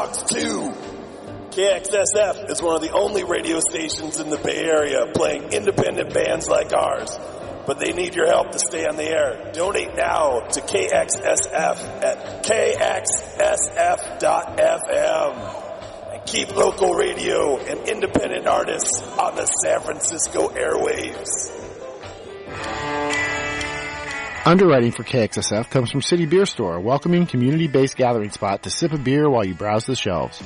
Sex Hogs 2. KXSF is one of the only radio stations in the Bay Area playing independent bands like ours. But they need your help to stay on the air. Donate now to KXSF at KXSF.FM. And keep local radio and independent artists on the San Francisco airwaves. Underwriting for KXSF comes from City Beer Store, a welcoming community-based gathering spot to sip a beer while you browse the shelves.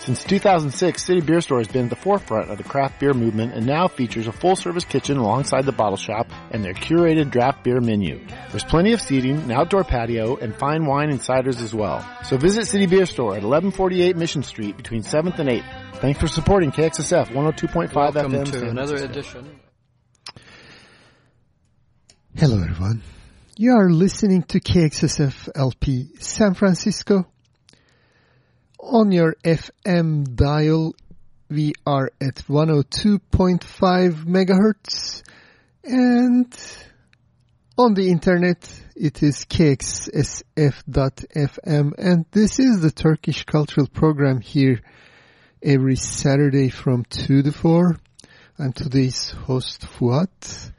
Since 2006, City Beer Store has been at the forefront of the craft beer movement and now features a full-service kitchen alongside the bottle shop and their curated draft beer menu. There's plenty of seating, an outdoor patio, and fine wine and ciders as well. So visit City Beer Store at 1148 Mission Street between 7th and 8th. Thanks for supporting KXSF 102.5 Welcome FM. to another edition. Hello, everyone. You are listening to KXSF LP San Francisco. On your FM dial, we are at 102.5 megahertz. And on the internet, it is kxsf.fm. And this is the Turkish Cultural Program here every Saturday from 2 to 4. I'm today's host, Fuat.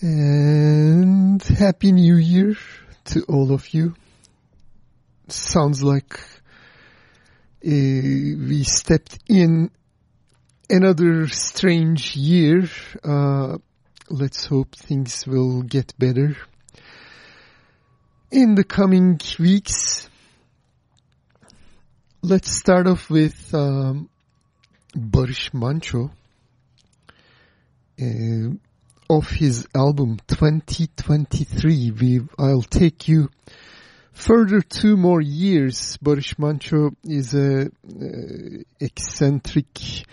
And Happy New Year to all of you. Sounds like uh, we stepped in another strange year. Uh, let's hope things will get better. In the coming weeks, let's start off with um, Barış Manço. Uh, of his album 2023. We, I'll take you further two more years. Barış Manço is a uh, eccentric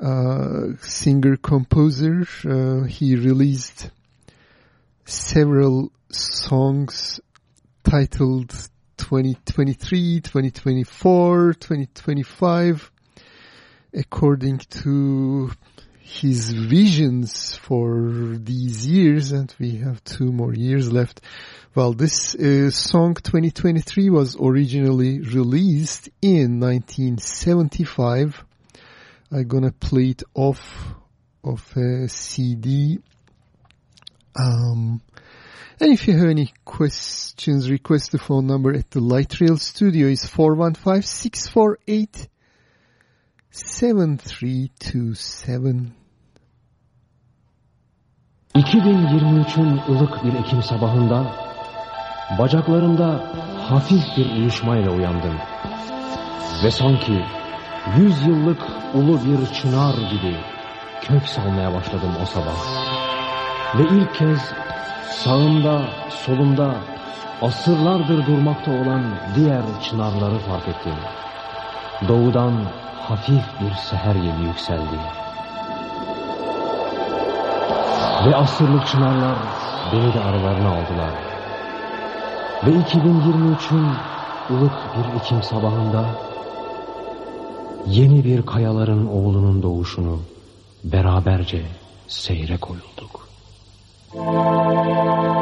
uh, singer-composer. Uh, he released several songs titled 2023, 2024, 2025, according to his visions for these years and we have two more years left. Well, this uh, song 2023 was originally released in 1975. I'm gonna play it off of a CD. Um, and if you have any questions, request the phone number at the Light Rail Studio is 415 648 7327 2023'ün ılık bir Ekim sabahında bacaklarımda hafif bir uyuşmayla uyandım. Ve sanki yüz yıllık ulu bir çınar gibi kök salmaya başladım o sabah. Ve ilk kez sağımda, solumda asırlardır durmakta olan diğer çınarları fark ettim. Doğudan hafif bir seher yeli yükseldi. Ve asırlık çınarlar beni de aralarına aldılar. Ve 2023'ün ılık bir Ekim sabahında yeni bir kayaların oğlunun doğuşunu beraberce seyre koyulduk. uzaktayız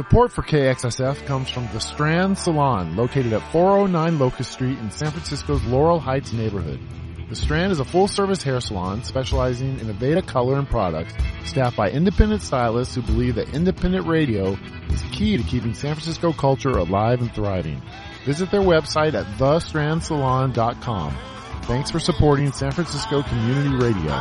Support for KXSF comes from The Strand Salon, located at 409 Locust Street in San Francisco's Laurel Heights neighborhood. The Strand is a full-service hair salon specializing in Aveda color and products, staffed by independent stylists who believe that independent radio is key to keeping San Francisco culture alive and thriving. Visit their website at thestrandsalon.com. Thanks for supporting San Francisco Community Radio.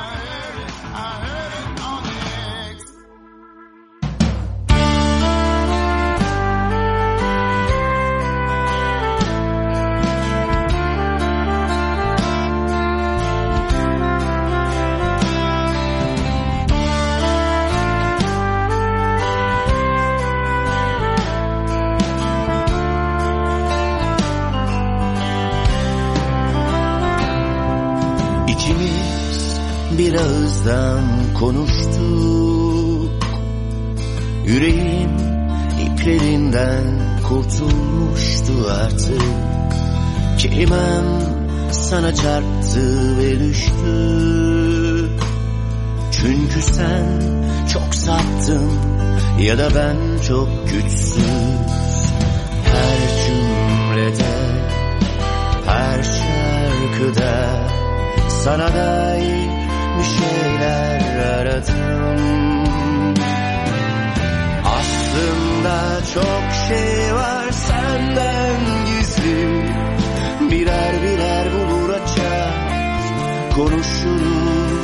Kurtulmuştu artık. Kelimem sana çarptı ve düştü. Çünkü sen çok saptın ya da ben çok güçsüz. Her cümlede, her şarkıda sana dair bir şeyler aradım Aslında çok şey var senden gizli. Birer birer bu konuşuruz.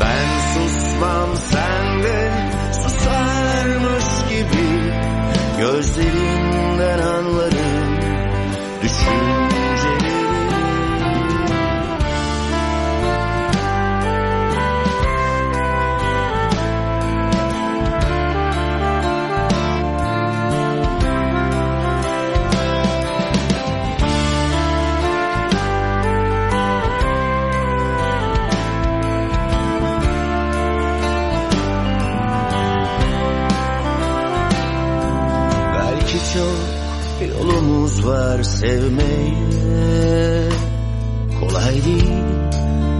Ben susmam sen de susarmış gibi. Gözlerinden anlarım düşünceleri yolumuz var sevmeye. Kolay değil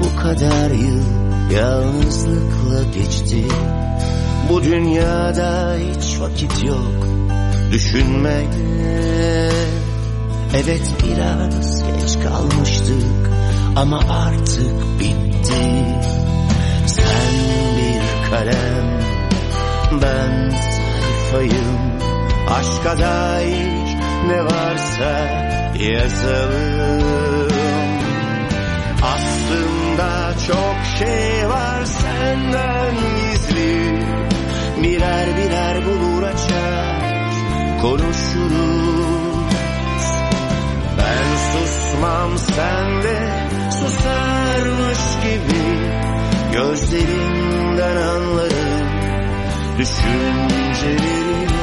bu kadar yıl yalnızlıkla geçti. Bu dünyada hiç vakit yok düşünmeye Evet biraz geç kalmıştık ama artık bitti. Sen bir kalem ben sayfayım. Aşka dair ne varsa yazalım. Aslında çok şey var senden gizli. Birer birer bulur açar konuşuruz. Ben susmam sen de susarmış gibi. Gözlerinden anlarım düşüncelerini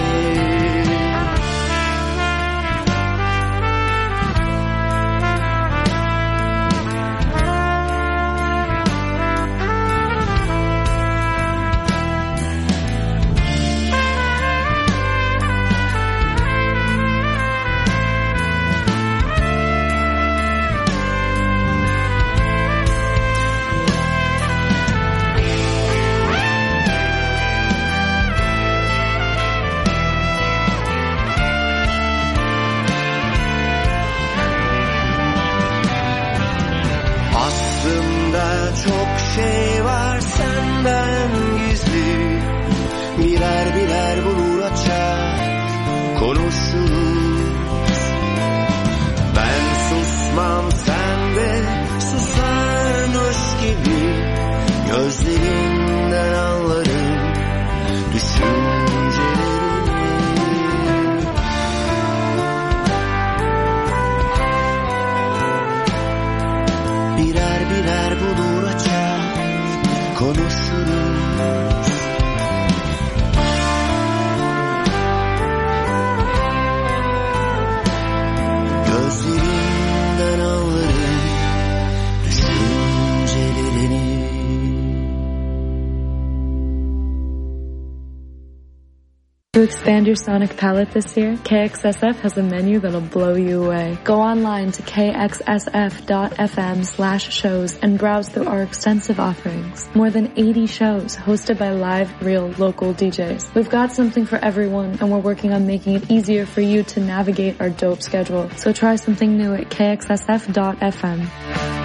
To expand your sonic palette this year, KXSF has a menu that'll blow you away. Go online to kxsf.fm slash shows and browse through our extensive offerings. More than 80 shows hosted by live, real, local DJs. We've got something for everyone and we're working on making it easier for you to navigate our dope schedule. So try something new at kxsf.fm.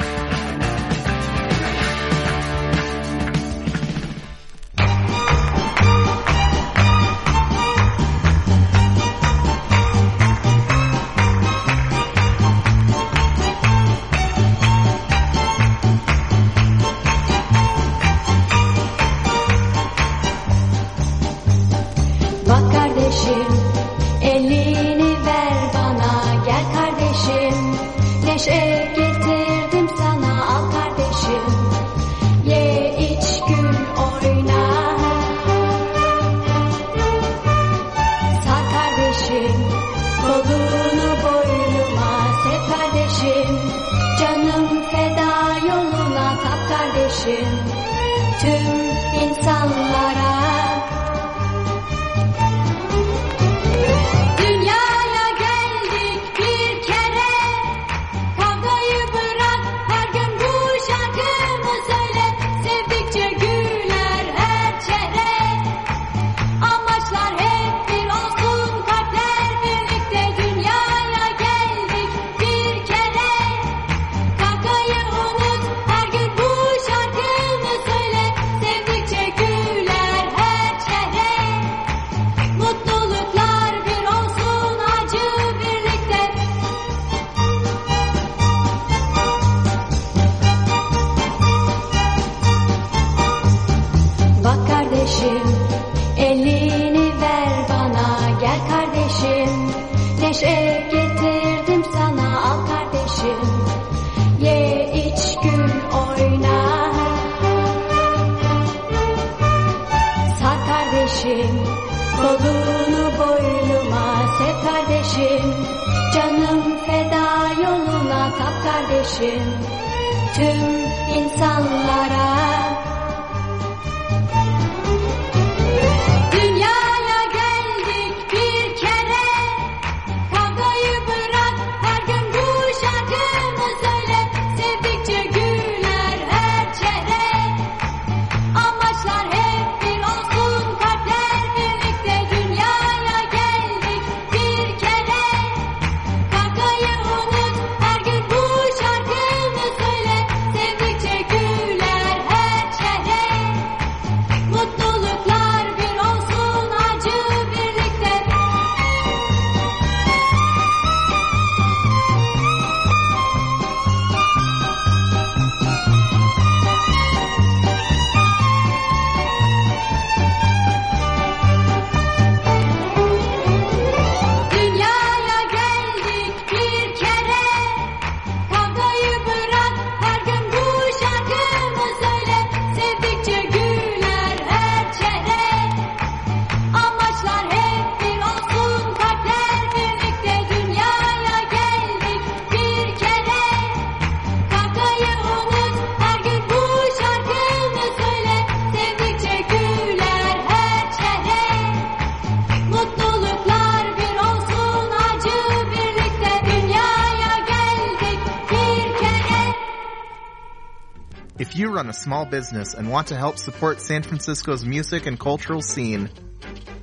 small business and want to help support San Francisco's music and cultural scene,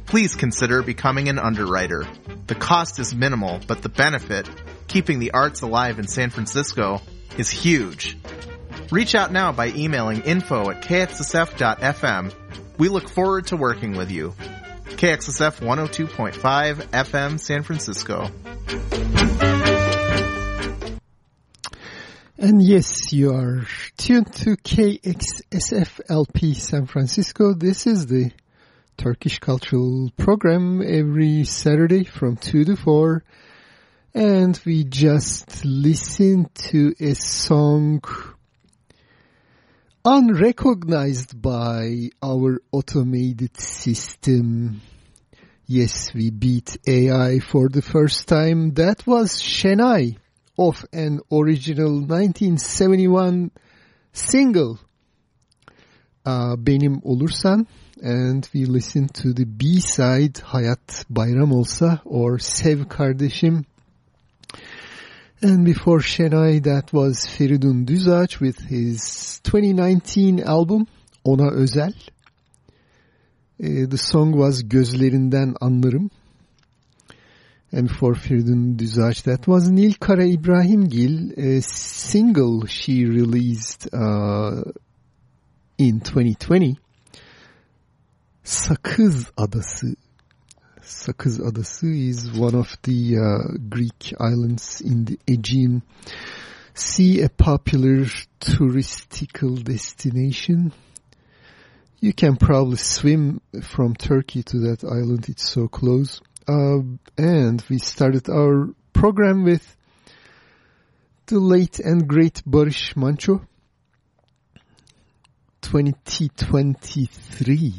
please consider becoming an underwriter. The cost is minimal, but the benefit, keeping the arts alive in San Francisco, is huge. Reach out now by emailing info at kxsf.fm. We look forward to working with you. KXSF 102.5 FM San Francisco. And yes, you are tuned to KXSFLP San Francisco. This is the Turkish cultural program every Saturday from 2 to 4. And we just listened to a song unrecognized by our automated system. Yes, we beat AI for the first time. That was Şenay of an original 1971 single, uh, Benim Olursan. And we listened to the B-side Hayat Bayram Olsa or Sev Kardeşim. And before Şenay, that was Feridun Düzağaç with his 2019 album Ona Özel. Uh, the song was Gözlerinden Anlarım. And before Feridun Düzağaç, that was Nil Karaibrahimgil, a single she released uh, in 2020. Sakız Adası. Sakız Adası is one of the uh, Greek islands in the Aegean Sea, a popular touristical destination. You can probably swim from Turkey to that island, it's so close. Uh, and we started our program with the late and great Barış Manço. 2023.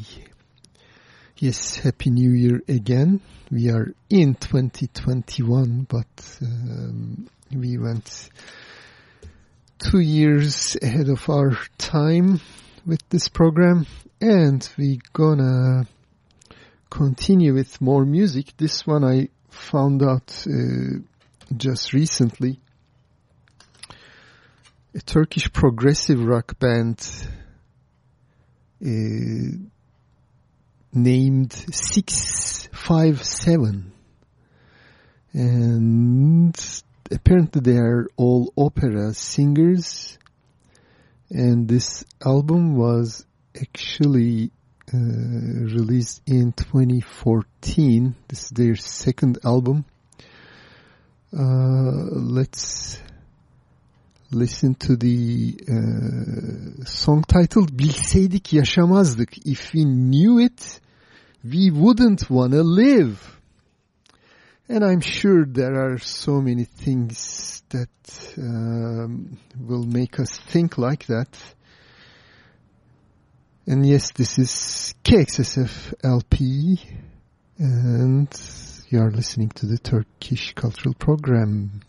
Yes, Happy New Year again. We are in 2021, but um, we went two years ahead of our time with this program and we gonna continue with more music. This one I found out uh, just recently. A Turkish progressive rock band uh, named 657 and apparently they are all opera singers and this album was actually uh, released in 2014. This is their second album. Uh, let's listen to the uh, song titled Bilseydik Yaşamazdık. If we knew it, we wouldn't wanna live. And I'm sure there are so many things that um, will make us think like that. And yes, this is KXSF LP, and you are listening to the Turkish Cultural Program.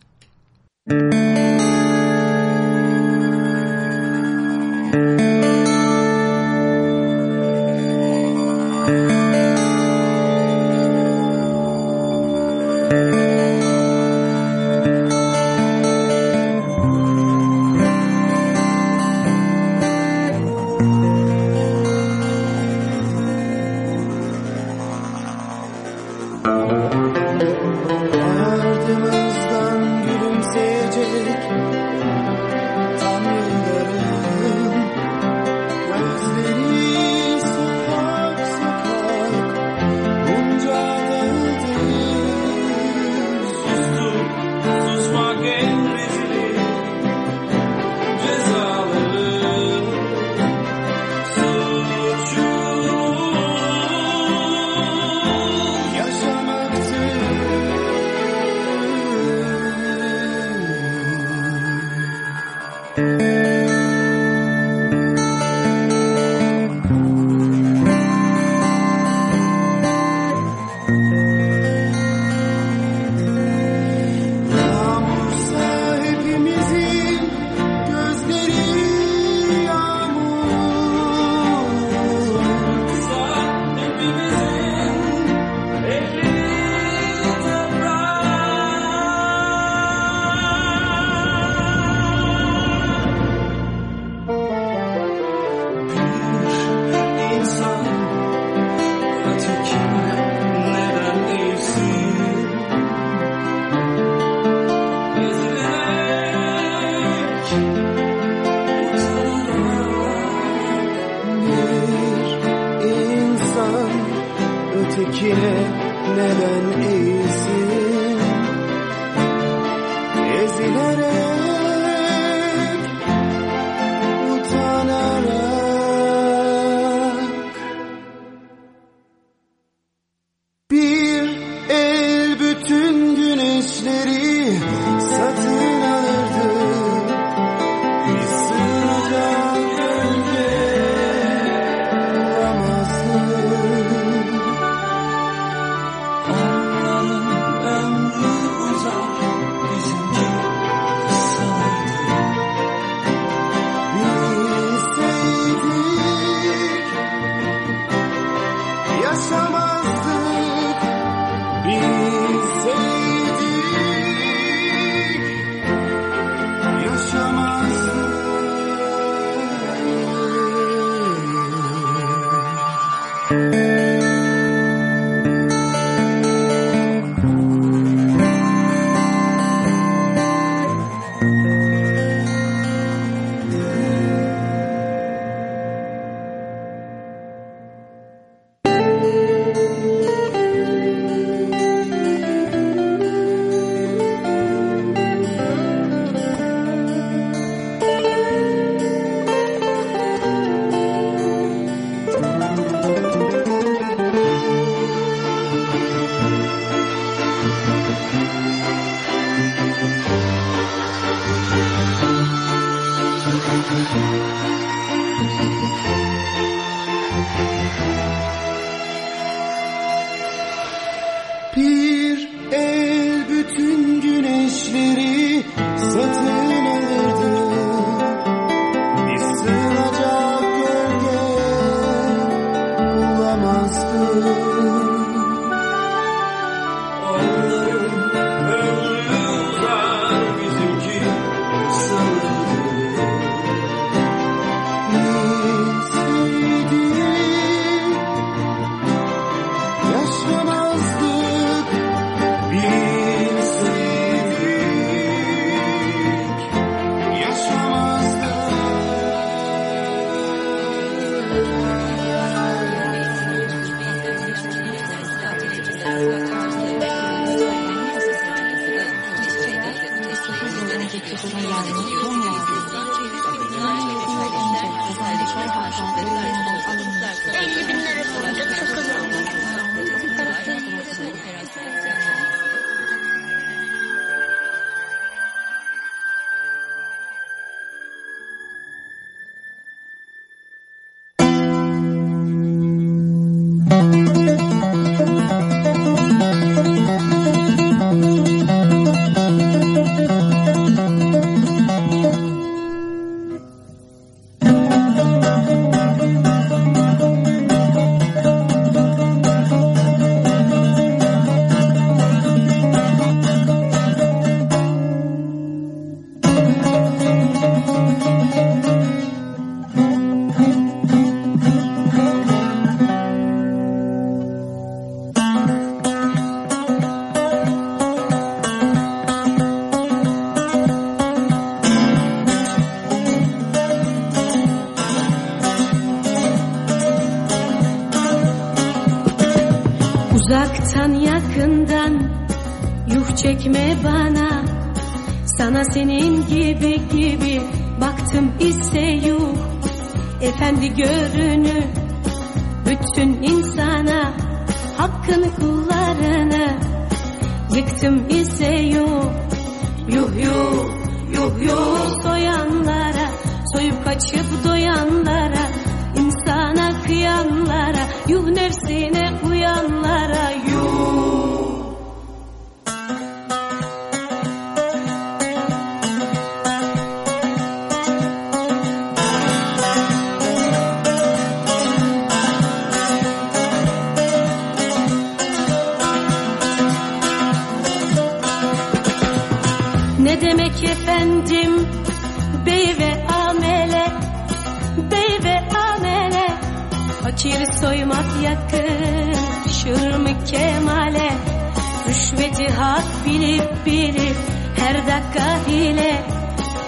Dakika hile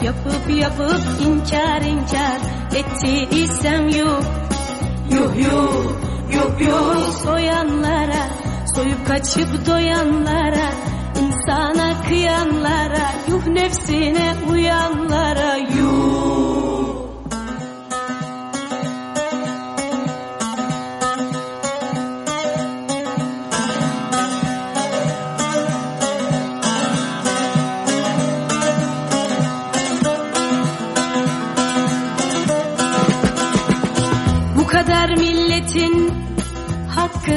Yapıp yapıp inkar inkar etti isem yuh. Yuh yuh yuh yuh. Soyanlara Soyup kaçıp doyanlara insana kıyanlara Yuh nefsine uyanlara yuh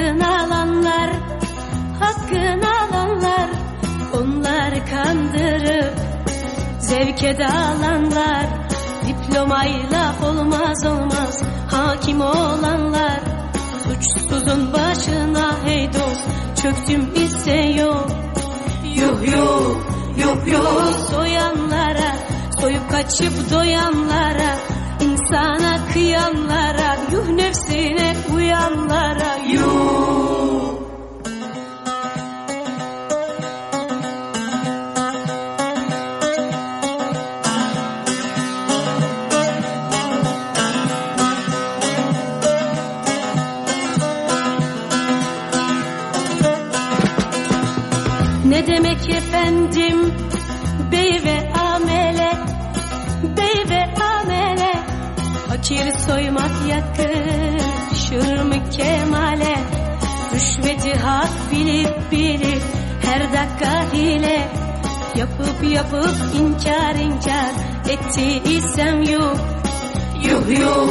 hakkını alanlar Hakkını alanlar. Onları kandırıp Zevke dalanlar Diplomayla olmaz olmaz. Hakim olanlar. Suçsuzun başına hey dost Çöktüm ise yok. Yuh yuh yuh yuh. Soyanlara Soyup kaçıp doyanlara insana kıyanlara Yuh nefsine uyanlara Yuh yakışır mı kemale Rüşveti hak bilip bilip her dakika hile. Yapıp yapıp inkar inkar etti isem yuh Yuh yuh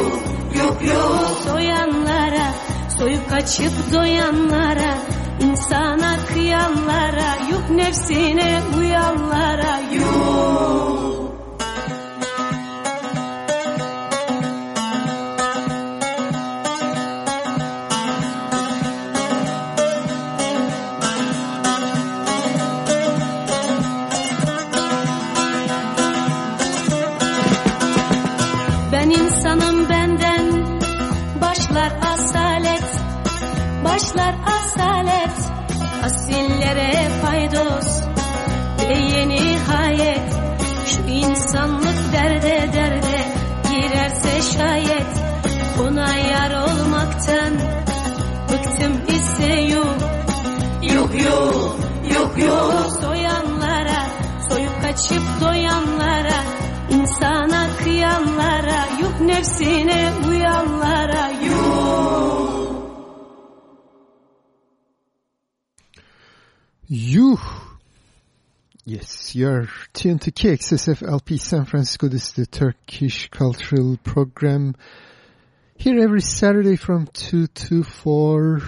yuh yuh. Soyanlara Soyup kaçıp doyanlara insana kıyanlara Yuh nefsine uyanlara. Yuh you're tuned to KXSF LP San Francisco. This is the Turkish Cultural Program. Here every Saturday from 2 to 4.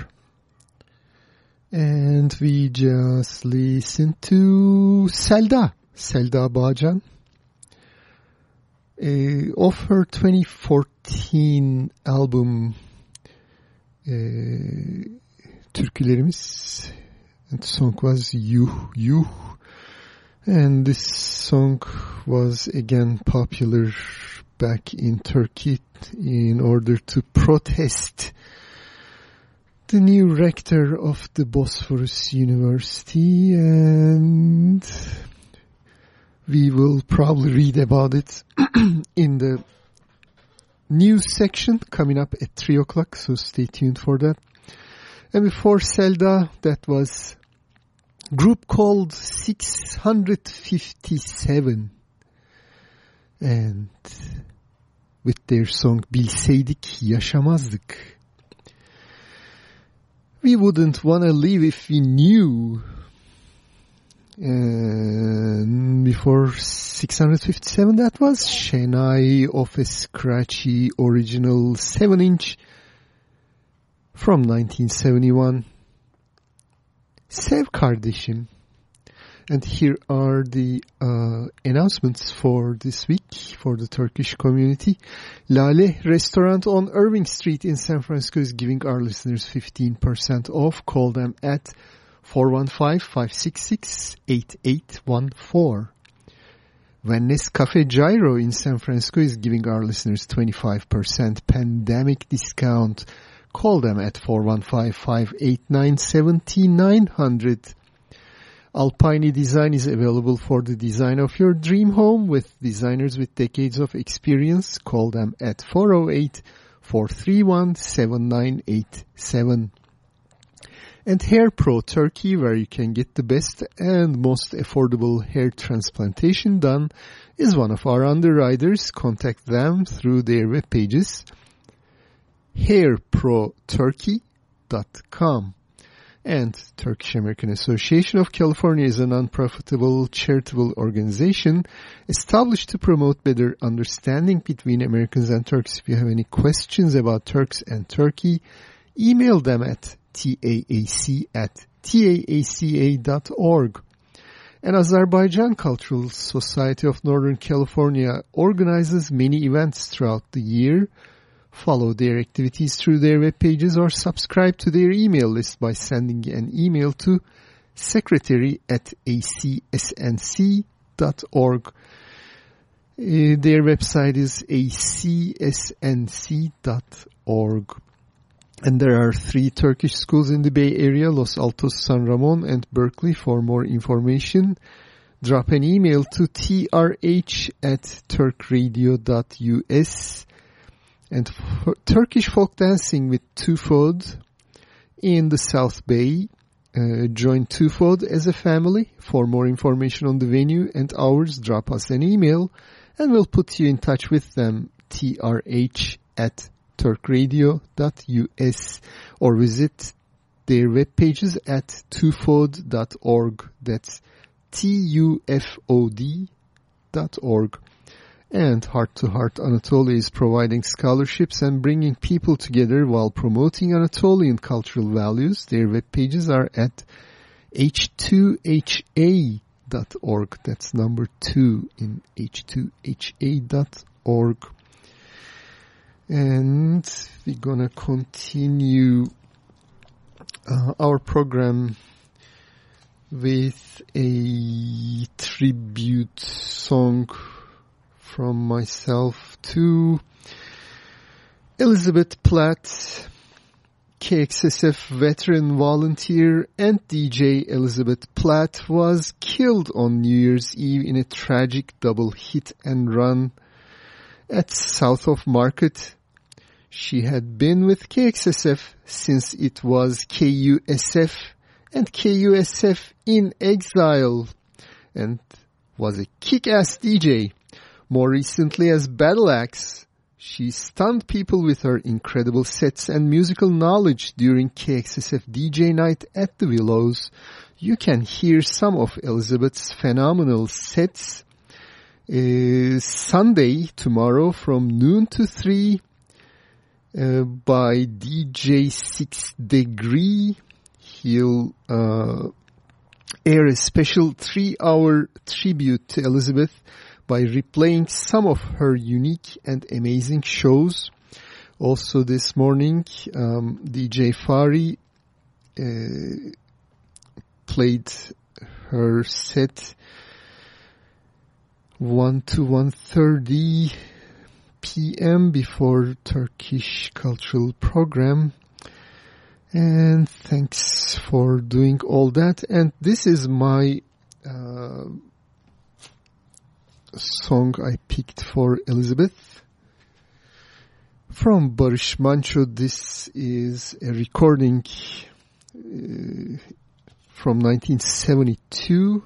And we just listen to Selda. Selda Bağcan. Uh, of her 2014 album uh, Türkülerimiz and the song was You, You. And this song was again popular back in Turkey in order to protest the new rector of the Bosphorus University and we will probably read about it in the news section coming up at 3 o'clock, so stay tuned for that. And before Selda, that was group called 657 and with their song Bilseydik Yaşamazdık. We wouldn't wanna live if we knew. And before 657 that was Şenay of a scratchy original 7 inch from 1971. Sev kardeşim. And here are the uh, announcements for this week for the Turkish community. Lale Restaurant on Irving Street in San Francisco is giving our listeners 15% off. Call them at 415-566-8814. Venice Cafe Gyro in San Francisco is giving our listeners 25% pandemic discount. Call them at 415-589-7900. Alpine Design is available for the design of your dream home with designers with decades of experience. Call them at 408-431-7987. And Hair Pro Turkey, where you can get the best and most affordable hair transplantation done, is one of our underwriters. Contact them through their web pages, hairproturkey.com. And Turkish American Association of California is a non-profitable charitable organization established to promote better understanding between Americans and Turks. If you have any questions about Turks and Turkey, email them at taac at taaca.org. And Azerbaijan Cultural Society of Northern California organizes many events throughout the year. Follow their activities through their web pages or subscribe to their email list by sending an email to secretary at acsnc.org. Uh, their website is acsnc.org. And there are three Turkish schools in the Bay Area, Los Altos, San Ramon, and Berkeley. For more information, drop an email to trh at turkradio.us. And Turkish folk dancing with Tufod in the South Bay. Uh, join Tufod as a family. For more information on the venue and hours, drop us an email and we'll put you in touch with them. trh at turkradio.us or visit their web pages at tufod.org. That's T-U-F-O-D dot org. And Heart to Heart Anatolia is providing scholarships and bringing people together while promoting Anatolian cultural values. Their web pages are at h2ha.org. That's number two in h2ha.org. And we're gonna continue uh, our program with a tribute song from myself to Elizabeth Platt, KXSF veteran volunteer and DJ Elizabeth Platt was killed on New Year's Eve in a tragic double hit and run at south of Market. She had been with KXSF since it was KUSF and KUSF in exile and was a kick-ass DJ. More recently as Battle Axe, she stunned people with her incredible sets and musical knowledge during KXSF DJ night at the Willows. You can hear some of Elizabeth's phenomenal sets uh, Sunday, tomorrow from noon to 3 uh, by DJ 6 Degree. He'll uh, air a special three-hour tribute to Elizabeth by replaying some of her unique and amazing shows. Also this morning, um, DJ Fari uh, played her set 1 to 1.30 p.m. before Turkish cultural program. And thanks for doing all that. And this is my uh, song I picked for Elizabeth. From Barış Manço, this is a recording uh, from 1972,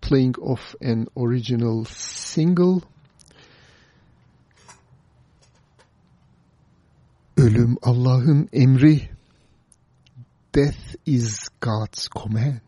playing off an original single. Ölüm Allah'ın emri. Death is God's command.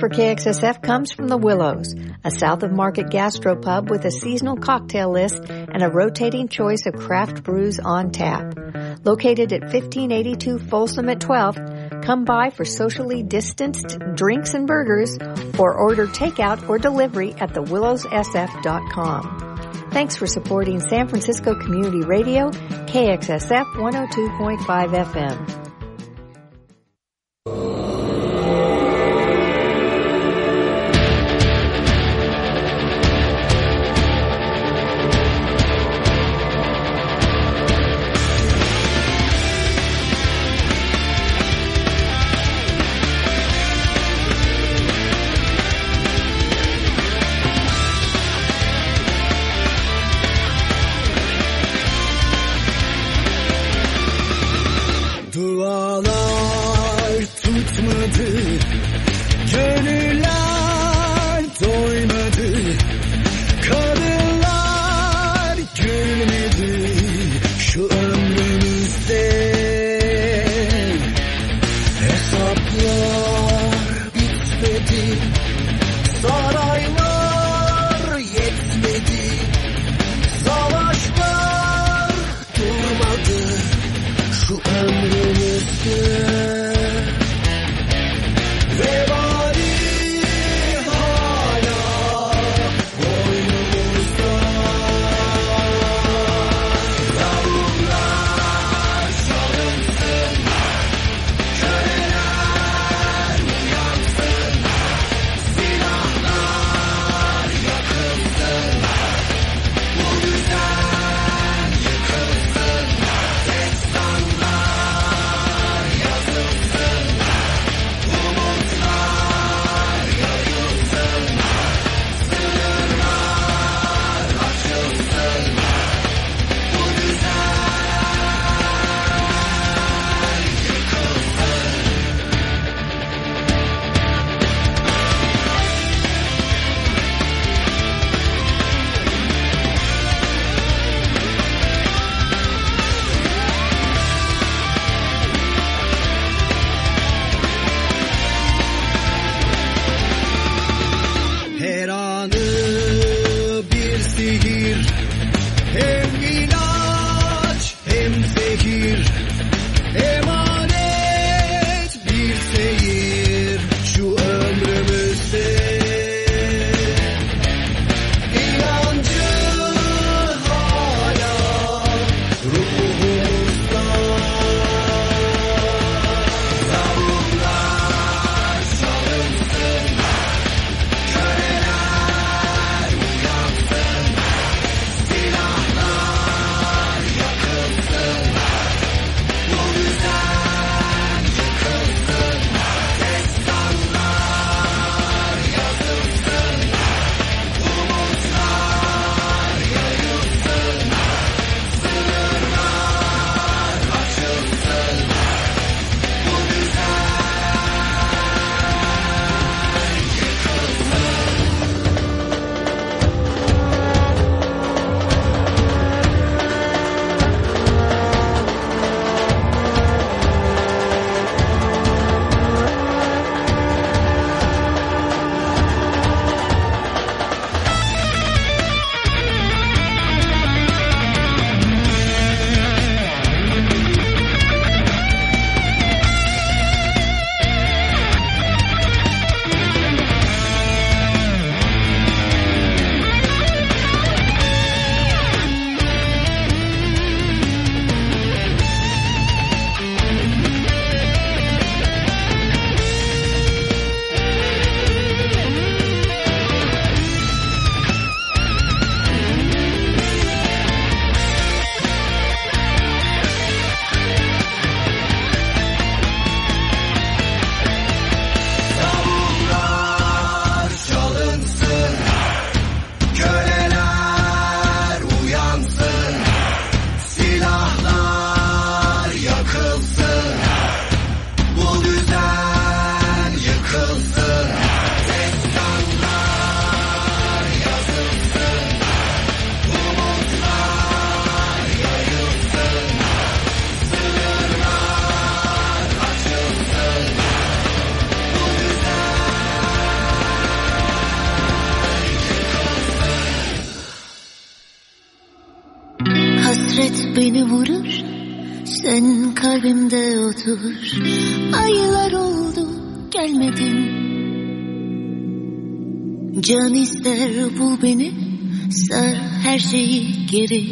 For KXSF comes from the Willows, a south of market gastropub with a seasonal cocktail list and a rotating choice of craft brews on tap. Located at 1582 Folsom at 12th, come by for socially distanced drinks and burgers or order takeout or delivery at thewillowssf.com. Thanks for supporting San Francisco Community Radio, KXSF 102.5 FM. Bul beni. Sar her şeyi geri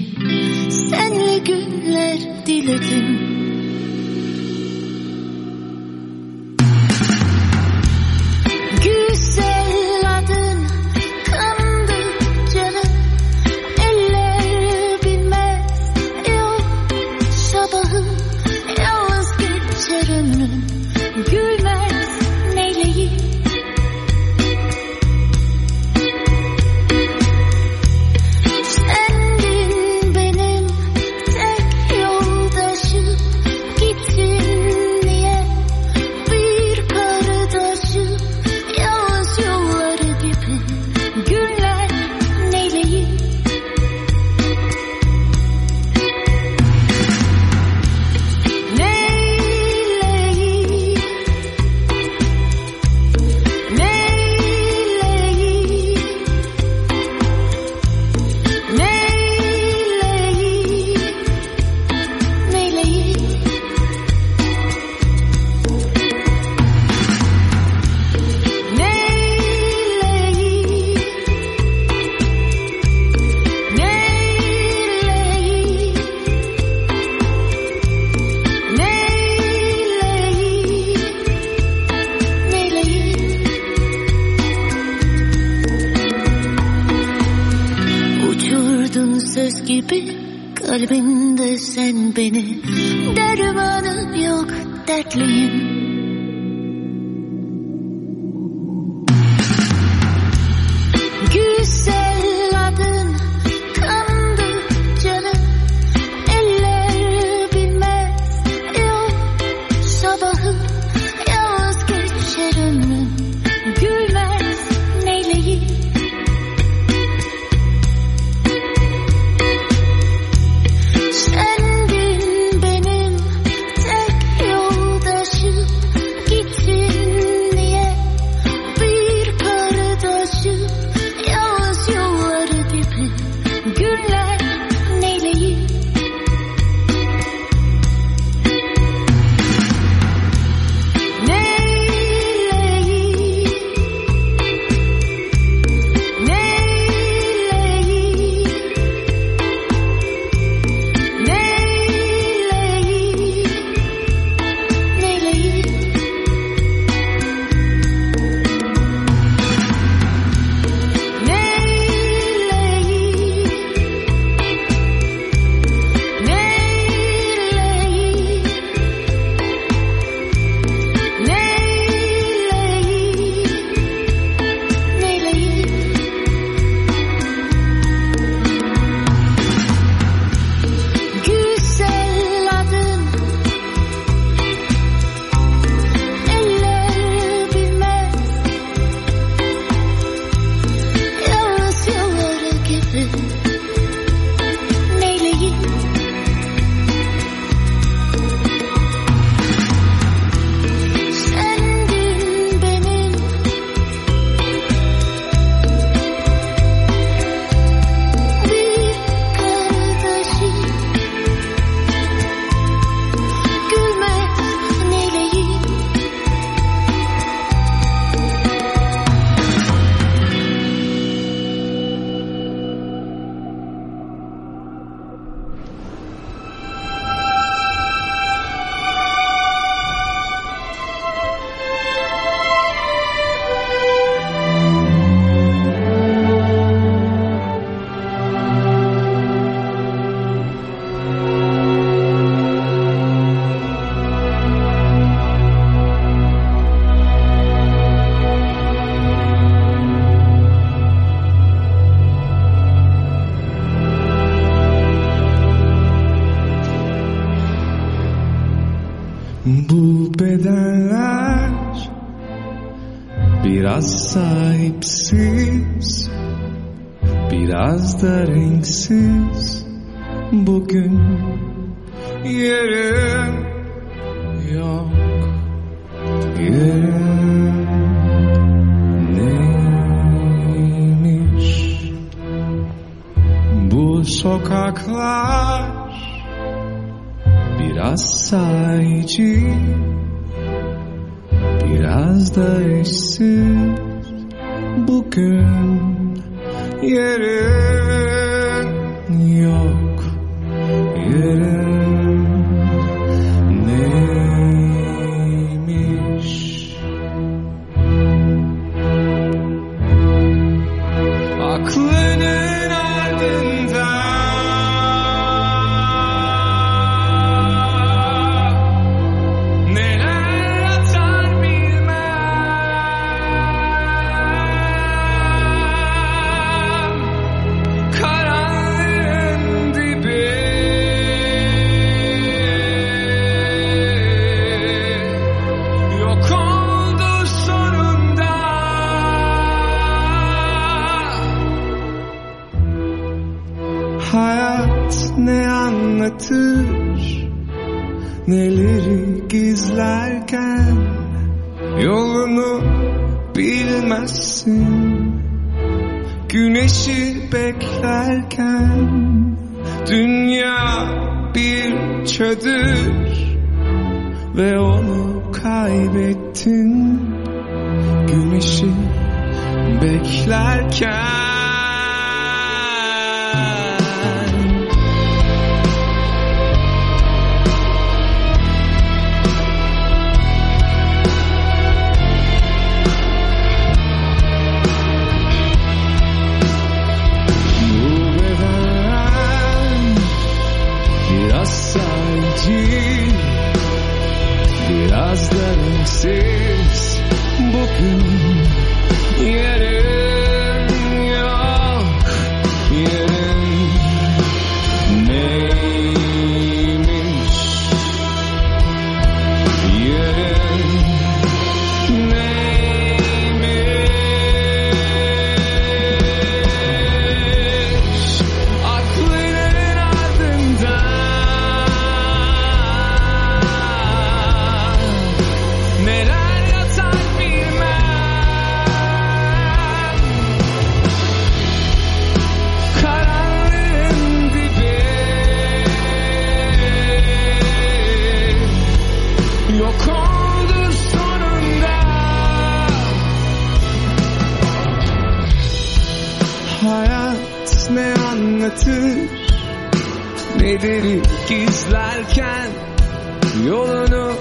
biraz sancı Biraz da renksiz Bugün yerin anlatır Neleri gizlerken Yolunu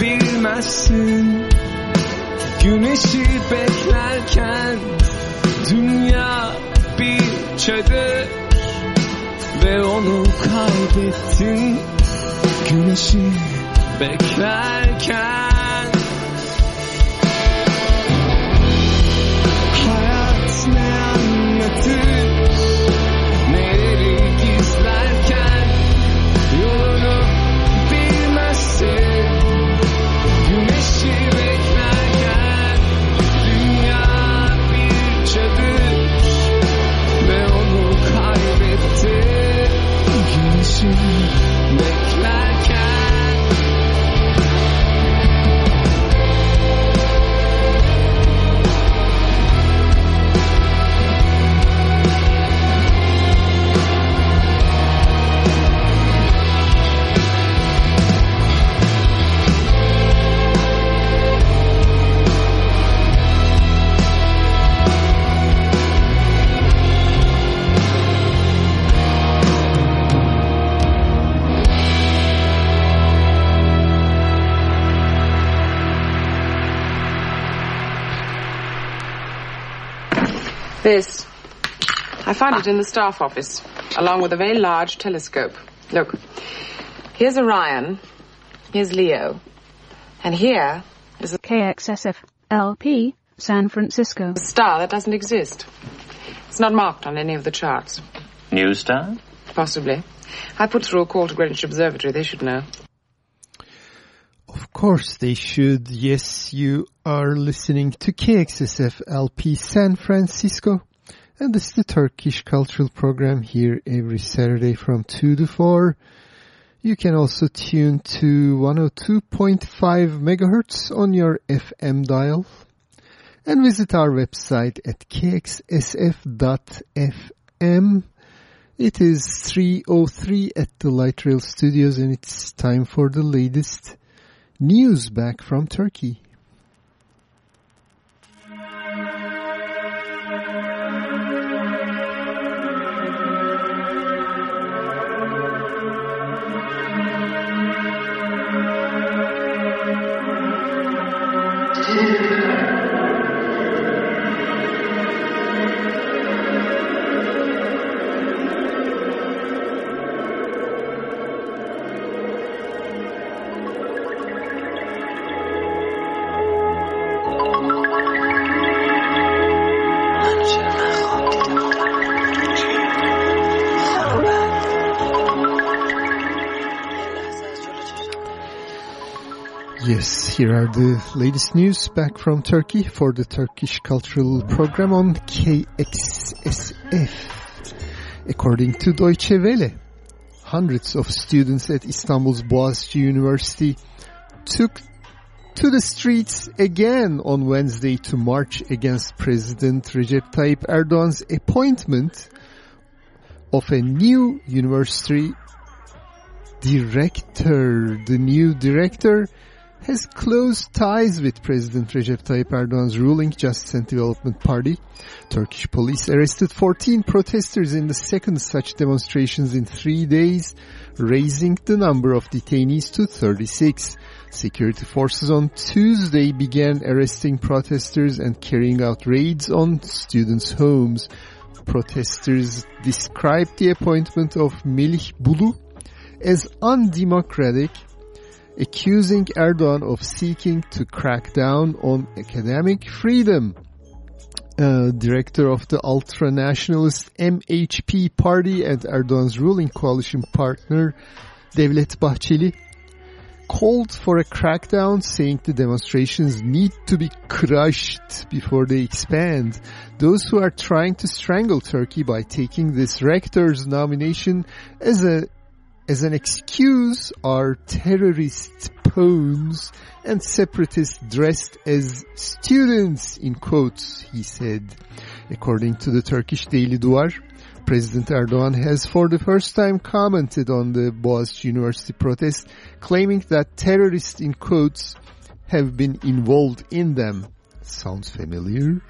bilmezsin. Güneşi beklerken Dünya bir çadır Ve onu kaybettin. Güneşi beklerken I found it in the staff office, along with a very large telescope. Look, here's Orion, here's Leo, and here is a KXSF LP San Francisco. A star that doesn't exist. It's not marked on any of the charts. New star? Possibly. I put through a call to Greenwich Observatory. They should know. Of course they should. Yes, you are listening to KXSF LP San Francisco. And this is the Turkish Cultural Program here every Saturday from 2 to 4. You can also tune to 102.5 megahertz on your FM dial. And visit our website at kxsf.fm. It is 3.03 at the Light Rail Studios and it's time for the latest news back from Turkey. Here are the latest news back from Turkey for the Turkish Cultural Program on KXSF. According to Deutsche Welle, hundreds of students at Istanbul's Boğaziçi University took to the streets again on Wednesday to march against President Recep Tayyip Erdogan's appointment of a new university director. The new director has close ties with President Recep Tayyip Erdogan's ruling Justice and Development Party. Turkish police arrested 14 protesters in the second such demonstrations in three days, raising the number of detainees to 36. Security forces on Tuesday began arresting protesters and carrying out raids on students' homes. Protesters described the appointment of Melih Bulu as undemocratic accusing Erdogan of seeking to crack down on academic freedom. Uh, director of the ultra-nationalist MHP party and Erdogan's ruling coalition partner Devlet Bahçeli called for a crackdown saying the demonstrations need to be crushed before they expand. Those who are trying to strangle Turkey by taking this rector's nomination as a as an excuse are terrorist pawns and separatists dressed as students, in quotes, he said. According to the Turkish Daily Duvar, President Erdogan has for the first time commented on the Boğaziçi University protest, claiming that terrorists, in quotes, have been involved in them. Sounds familiar?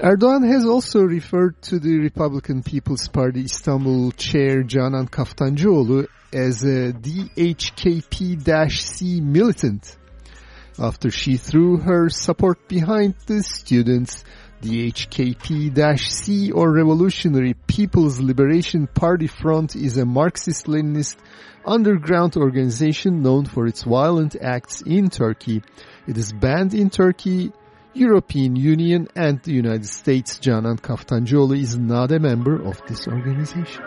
Erdogan has also referred to the Republican People's Party Istanbul chair Canan Kaftancıoğlu as a DHKP-C militant after she threw her support behind the students. The HKP-C or Revolutionary People's Liberation Party Front is a Marxist-Leninist underground organization known for its violent acts in Turkey. It is banned in Turkey European Union and the United States. Canan Kaftancıoğlu is not a member of this organization.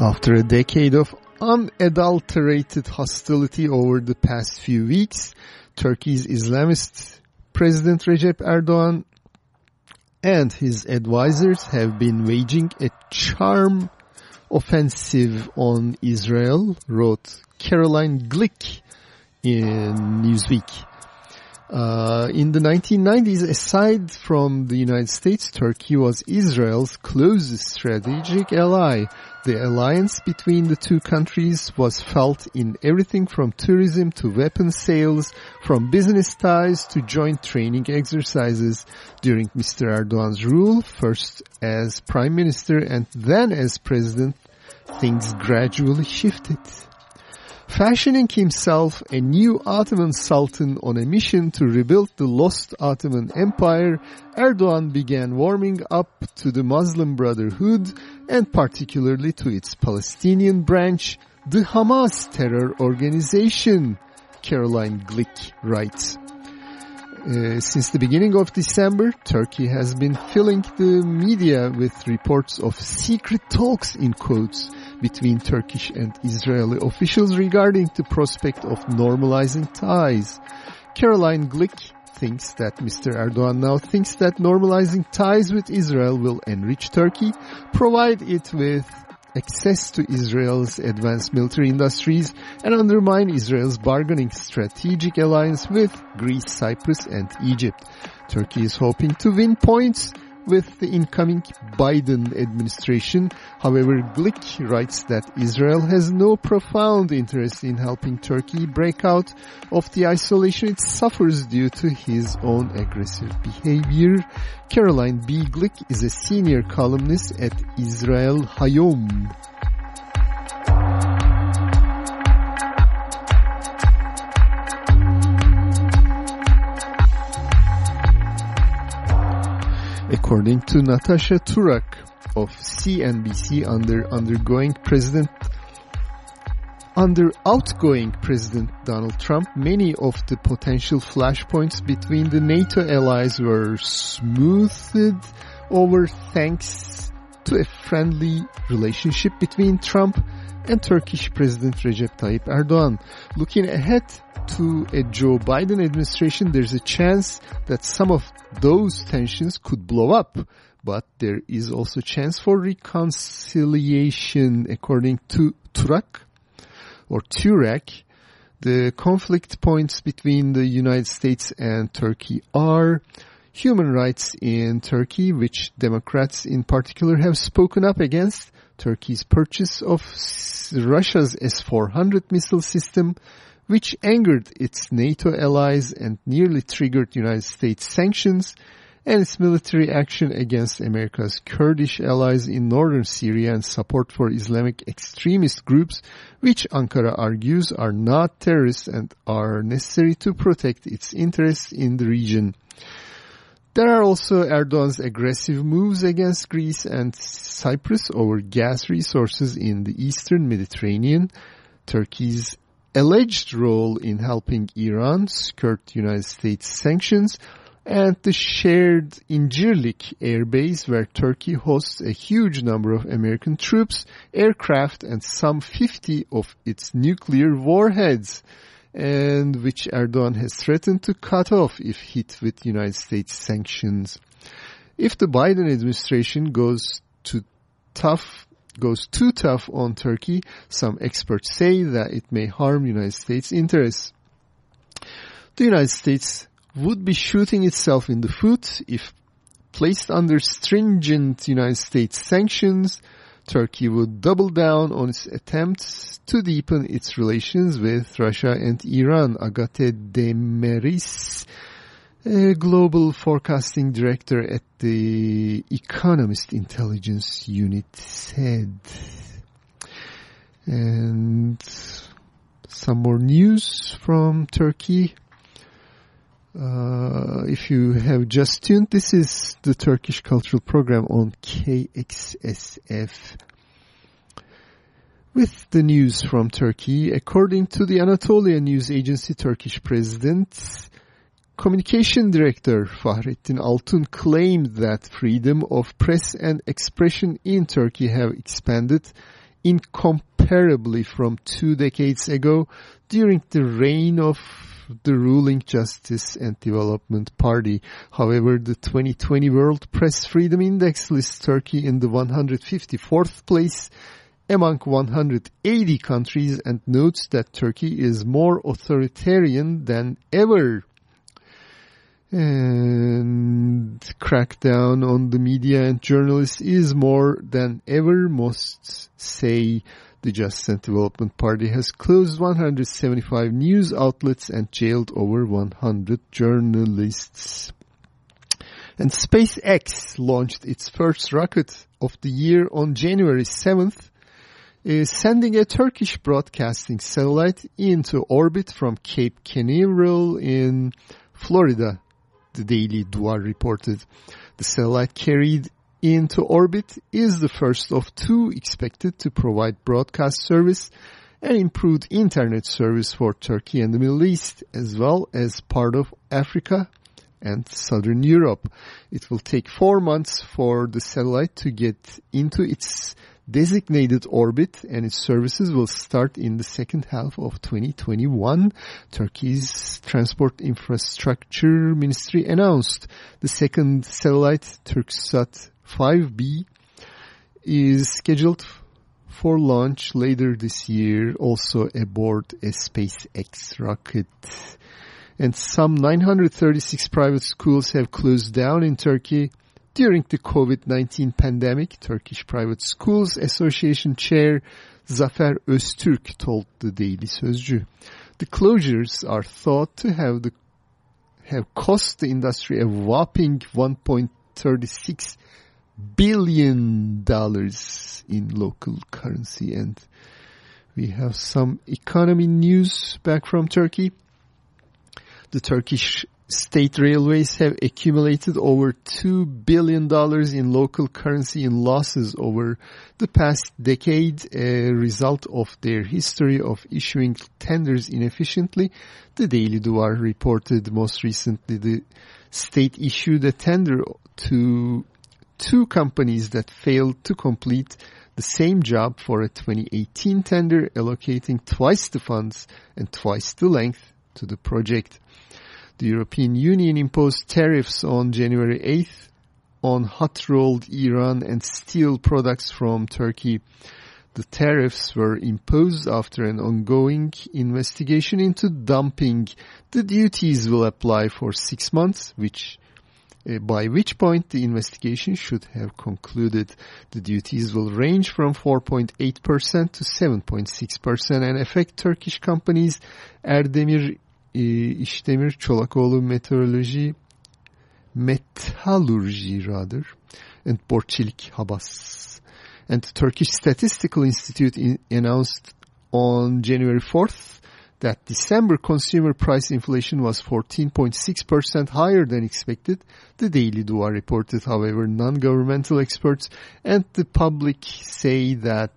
After a decade of unadulterated hostility over the past few weeks, Turkey's Islamist President Recep Erdogan and his advisors have been waging a charm offensive on Israel, wrote Caroline Glick in Newsweek. Uh, in the 1990s, aside from the United States, Turkey was Israel's closest strategic ally. The alliance between the two countries was felt in everything from tourism to weapon sales, from business ties to joint training exercises. During Mr. Erdogan's rule, first as prime minister and then as president, things gradually shifted. Fashioning himself a new Ottoman Sultan on a mission to rebuild the lost Ottoman Empire, Erdogan began warming up to the Muslim Brotherhood and particularly to its Palestinian branch, the Hamas terror organization, Caroline Glick writes. Uh, since the beginning of December, Turkey has been filling the media with reports of secret talks in quotes between Turkish and Israeli officials regarding the prospect of normalizing ties. Caroline Glick thinks that Mr. Erdogan now thinks that normalizing ties with Israel will enrich Turkey, provide it with access to Israel's advanced military industries and undermine Israel's bargaining strategic alliance with Greece, Cyprus and Egypt. Turkey is hoping to win points with the incoming Biden administration. However, Glick writes that Israel has no profound interest in helping Turkey break out of the isolation it suffers due to his own aggressive behavior. Caroline B. Glick is a senior columnist at Israel Hayom. According to Natasha Turak of CNBC, under undergoing president under outgoing President Donald Trump, many of the potential flashpoints between the NATO allies were smoothed over thanks to a friendly relationship between Trump and Turkish President Recep Tayyip Erdogan. Looking ahead to a Joe Biden administration, there's a chance that some of those tensions could blow up. But there is also chance for reconciliation, according to Turak or Turek. The conflict points between the United States and Turkey are human rights in Turkey, which Democrats in particular have spoken up against, Turkey's purchase of Russia's S-400 missile system, which angered its NATO allies and nearly triggered United States sanctions, and its military action against America's Kurdish allies in northern Syria and support for Islamic extremist groups, which Ankara argues are not terrorists and are necessary to protect its interests in the region. There are also Erdogan's aggressive moves against Greece and Cyprus over gas resources in the eastern Mediterranean, Turkey's alleged role in helping Iran skirt United States sanctions, and the shared Incirlik air base where Turkey hosts a huge number of American troops, aircraft and some 50 of its nuclear warheads and which Erdogan has threatened to cut off if hit with United States sanctions. If the Biden administration goes to tough goes too tough on Turkey, some experts say that it may harm United States interests. The United States would be shooting itself in the foot if placed under stringent United States sanctions. Turkey would double down on its attempts to deepen its relations with Russia and Iran. Agathe Demarais, a global forecasting director at the Economist Intelligence Unit said. And some more news from Turkey. Uh, if you have just tuned, this is the Turkish Cultural Program on KXSF. With the news from Turkey, according to the Anatolia News Agency, Turkish President Communication Director Fahrettin Altun claimed that freedom of press and expression in Turkey have expanded incomparably from two decades ago during the reign of the ruling Justice and Development Party. However, the 2020 World Press Freedom Index lists Turkey in the 154th place among 180 countries and notes that Turkey is more authoritarian than ever. And crackdown on the media and journalists is more than ever, most say the Justice and Development Party has closed 175 news outlets and jailed over 100 journalists. And SpaceX launched its first rocket of the year on January 7th, is uh, sending a Turkish broadcasting satellite into orbit from Cape Canaveral in Florida, the Daily Duvar reported. The satellite carried into orbit is the first of two expected to provide broadcast service and improved internet service for Turkey and the Middle East, as well as part of Africa and Southern Europe. It will take four months for the satellite to get into its designated orbit and its services will start in the second half of 2021. Turkey's Transport Infrastructure Ministry announced the second satellite, Turksat 5B, is scheduled for launch later this year, also aboard a SpaceX rocket. And some 936 private schools have closed down in Turkey during the COVID-19 pandemic. Turkish Private Schools Association Chair Zafer Öztürk told the Daily Sözcü. The closures are thought to have the have cost the industry a whopping 1.36 billion dollars in local currency. And we have some economy news back from Turkey. The Turkish state railways have accumulated over $2 billion in local currency in losses over the past decade, a result of their history of issuing tenders inefficiently. The Daily Duvar reported most recently the state issued a tender to two companies that failed to complete the same job for a 2018 tender, allocating twice the funds and twice the length to the project. The European Union imposed tariffs on January 8th on hot-rolled Iran and steel products from Turkey. The tariffs were imposed after an ongoing investigation into dumping. The duties will apply for six months, which uh, by which point the investigation should have concluded. The duties will range from 4.8% to 7.6% and affect Turkish companies Erdemir İşdemir Çolakoğlu Meteoroloji Metallurgy rather and Borçelik Habas. And Turkish Statistical Institute in, announced on January 4th that December consumer price inflation was 14.6% higher than expected. The Daily Duvar reported, however, non-governmental experts and the public say that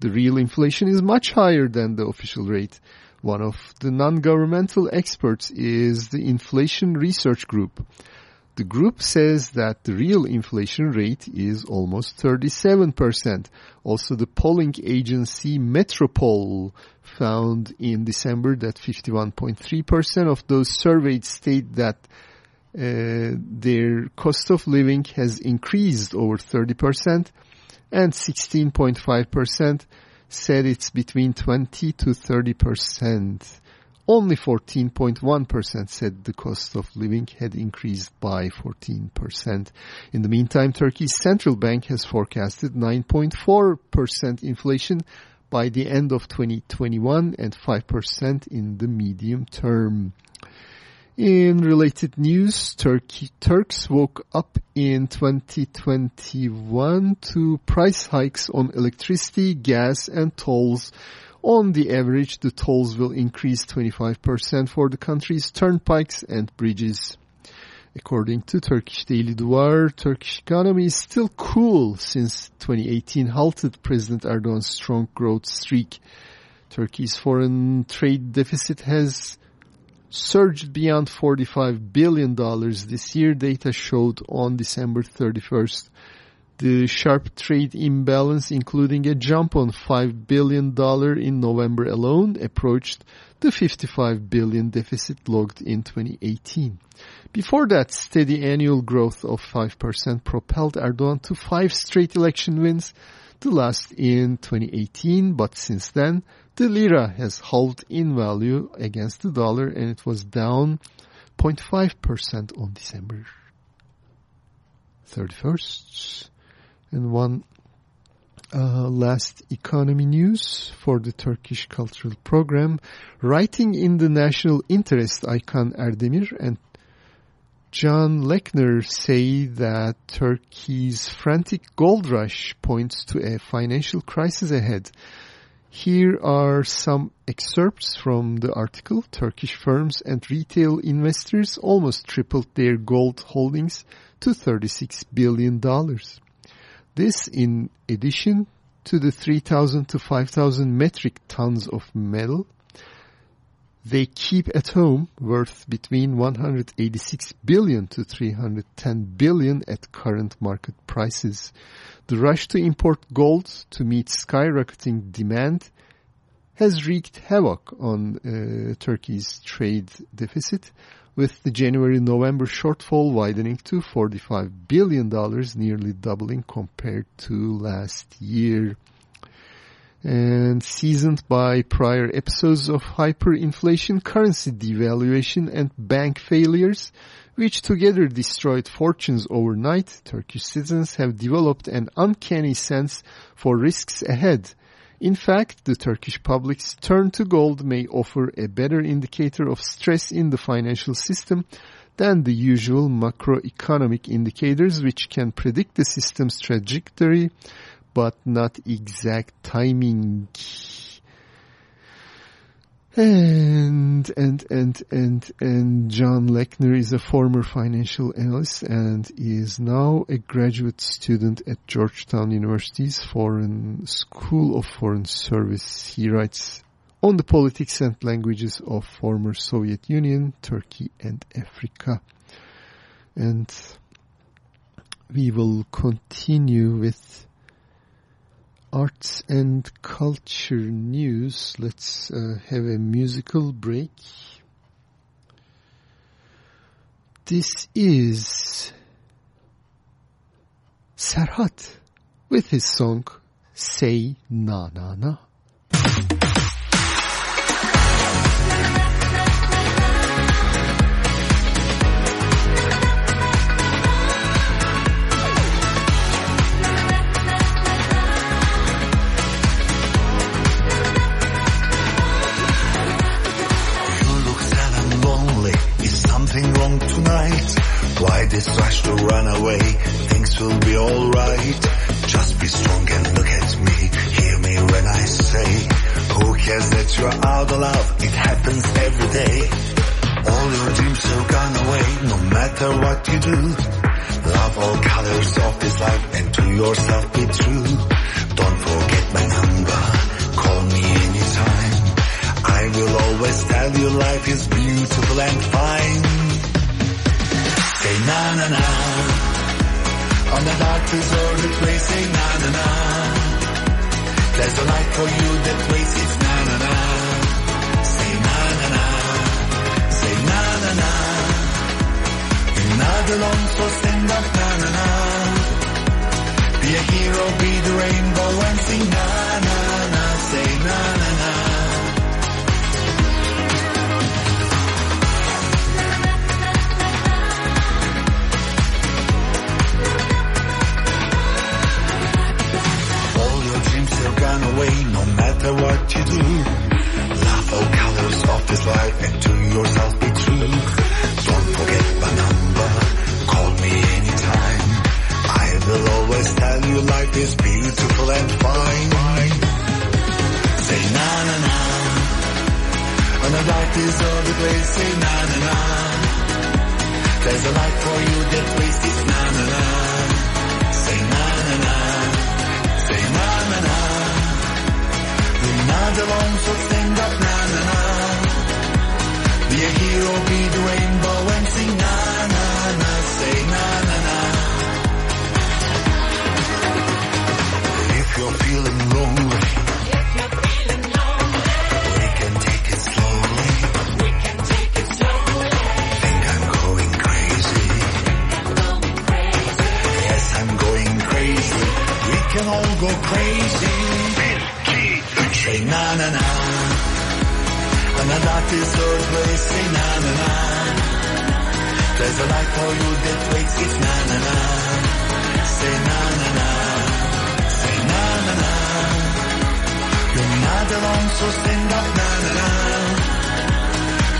the real inflation is much higher than the official rate. One of the non-governmental experts is the Inflation Research Group. The group says that the real inflation rate is almost 37%. Also, the polling agency Metropol found in December that 51.3% of those surveyed state that uh, their cost of living has increased over 30% and 16.5% said it's between 20 to 30%. Only 14.1% said the cost of living had increased by 14%. In the meantime, Turkey's central bank has forecasted 9.4% inflation by the end of 2021 and 5% in the medium term. In related news, Turkey, Turks woke up in 2021 to price hikes on electricity, gas and tolls. On the average, the tolls will increase 25% for the country's turnpikes and bridges. According to Turkish Daily Duvar, Turkish economy is still cool since 2018 halted President Erdogan's strong growth streak. Turkey's foreign trade deficit has surged beyond $45 billion this year, data showed on December 31st. The sharp trade imbalance, including a jump on $5 billion in November alone, approached the 55 billion deficit logged in 2018. Before that, steady annual growth of 5% propelled Erdogan to five straight election wins, the last in 2018, but since then, the lira has halved in value against the dollar and it was down 0.5% on December 31st. And one uh, last economy news for the Turkish cultural program. Writing in the national interest, Aykan Erdemir and John Lechner say that Turkey's frantic gold rush points to a financial crisis ahead. Here are some excerpts from the article. Turkish firms and retail investors almost tripled their gold holdings to $36 billion. This in addition to the 3,000 to 5,000 metric tons of metal they keep at home worth between 186 billion to 310 billion at current market prices. The rush to import gold to meet skyrocketing demand has wreaked havoc on uh, Turkey's trade deficit, with the January-November shortfall widening to $45 billion, nearly doubling compared to last year. And seasoned by prior episodes of hyperinflation, currency devaluation, and bank failures, which together destroyed fortunes overnight, Turkish citizens have developed an uncanny sense for risks ahead. In fact, the Turkish public's turn to gold may offer a better indicator of stress in the financial system than the usual macroeconomic indicators which can predict the system's trajectory but not exact timing. And, and, and, and, and John Lechner is a former financial analyst and is now a graduate student at Georgetown University's Foreign School of Foreign Service. He writes on the politics and languages of former Soviet Union, Turkey and Africa. And we will continue with arts and culture news. Let's uh, have a musical break. This is Serhat with his song Say Na Na Na. This rush to run away? Things will be alright. Just be strong and look at me. Hear me when I say, Who cares that you're out of love? It happens every day. All your dreams have gone away, no matter what you do. Love all colors of this life and to yourself be true. Don't forget my number. Call me anytime. I will always tell you life is beautiful and fine. Say na na na. On the dark deserted place, say na na na. There's a light for you that it's na na na. Say na na na. Say na na na. You're not alone, so stand up na na na. Be a hero, be the rainbow and sing na na na. Say na na na. Gone away, no matter what you do. Love all colors of this life and to yourself be true. Don't forget my number, call me anytime. I will always tell you life is beautiful and fine. Say na na na. On a dark deserted place, say na na na. There's a light for you that waits, it's na na na. Alone, so stand up na na. Be a hero, be the rainbow and sing na na na. Say na na na. If you're feeling lonely, we can take it slowly. Think I'm going crazy. Yes, I'm going crazy. We can all go crazy. Say na na na. On a dark desert place, say na na na. There's a light for you that waits, it's na na na. Say na na na. Say na na na. You're not alone, so stand up na na na.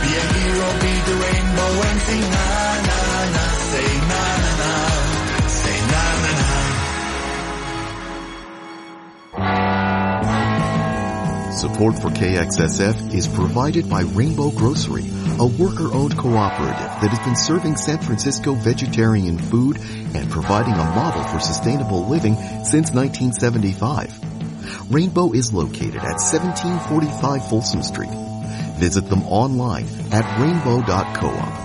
Be a hero, be the rainbow and sing na na na. Say na na na. Support for KXSF is provided by Rainbow Grocery, a worker-owned cooperative that has been serving San Francisco vegetarian food and providing a model for sustainable living since 1975. Rainbow is located at 1745 Folsom Street. Visit them online at rainbow.coop.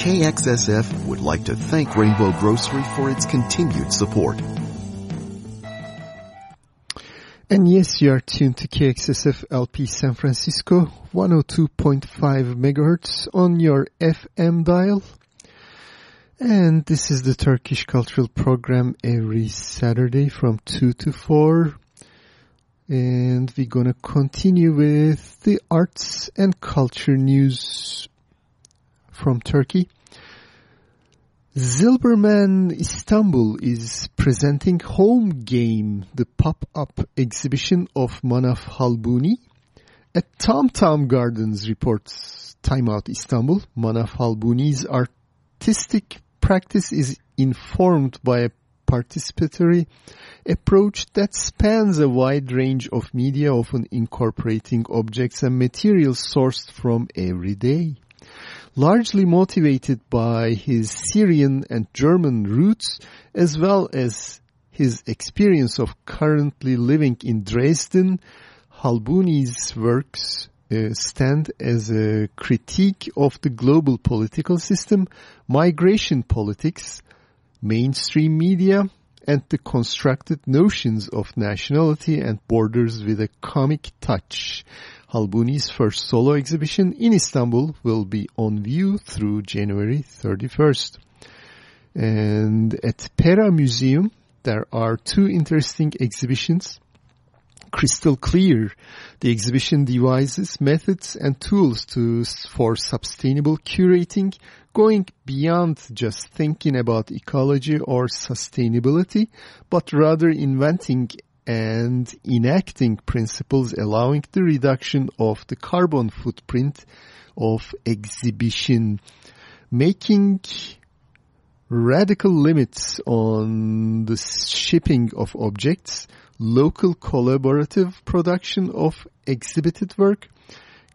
KXSF would like to thank Rainbow Grocery for its continued support. And yes, you are tuned to KXSF LP San Francisco, 102.5 megahertz on your FM dial. And this is the Turkish Cultural Program every Saturday from 2 to 4. And we're gonna continue with the arts and culture news from Turkey. Zilberman Istanbul is presenting Home Game, the pop-up exhibition of Manaf Halbouni. At Tom Tom Gardens reports Time Out Istanbul, Manaf Halbouni's artistic practice is informed by a participatory approach that spans a wide range of media, often incorporating objects and materials sourced from every day. Largely motivated by his Syrian and German roots, as well as his experience of currently living in Dresden, Halbouni's works uh, stand as a critique of the global political system, migration politics, mainstream media, and the constructed notions of nationality and borders with a comic touch. Halbouni's first solo exhibition in Istanbul will be on view through January 31st. And at Pera Museum, there are two interesting exhibitions. Crystal Clear, the exhibition devises methods and tools to, for sustainable curating, going beyond just thinking about ecology or sustainability, but rather inventing and enacting principles allowing the reduction of the carbon footprint of exhibition, making radical limits on the shipping of objects, local collaborative production of exhibited work,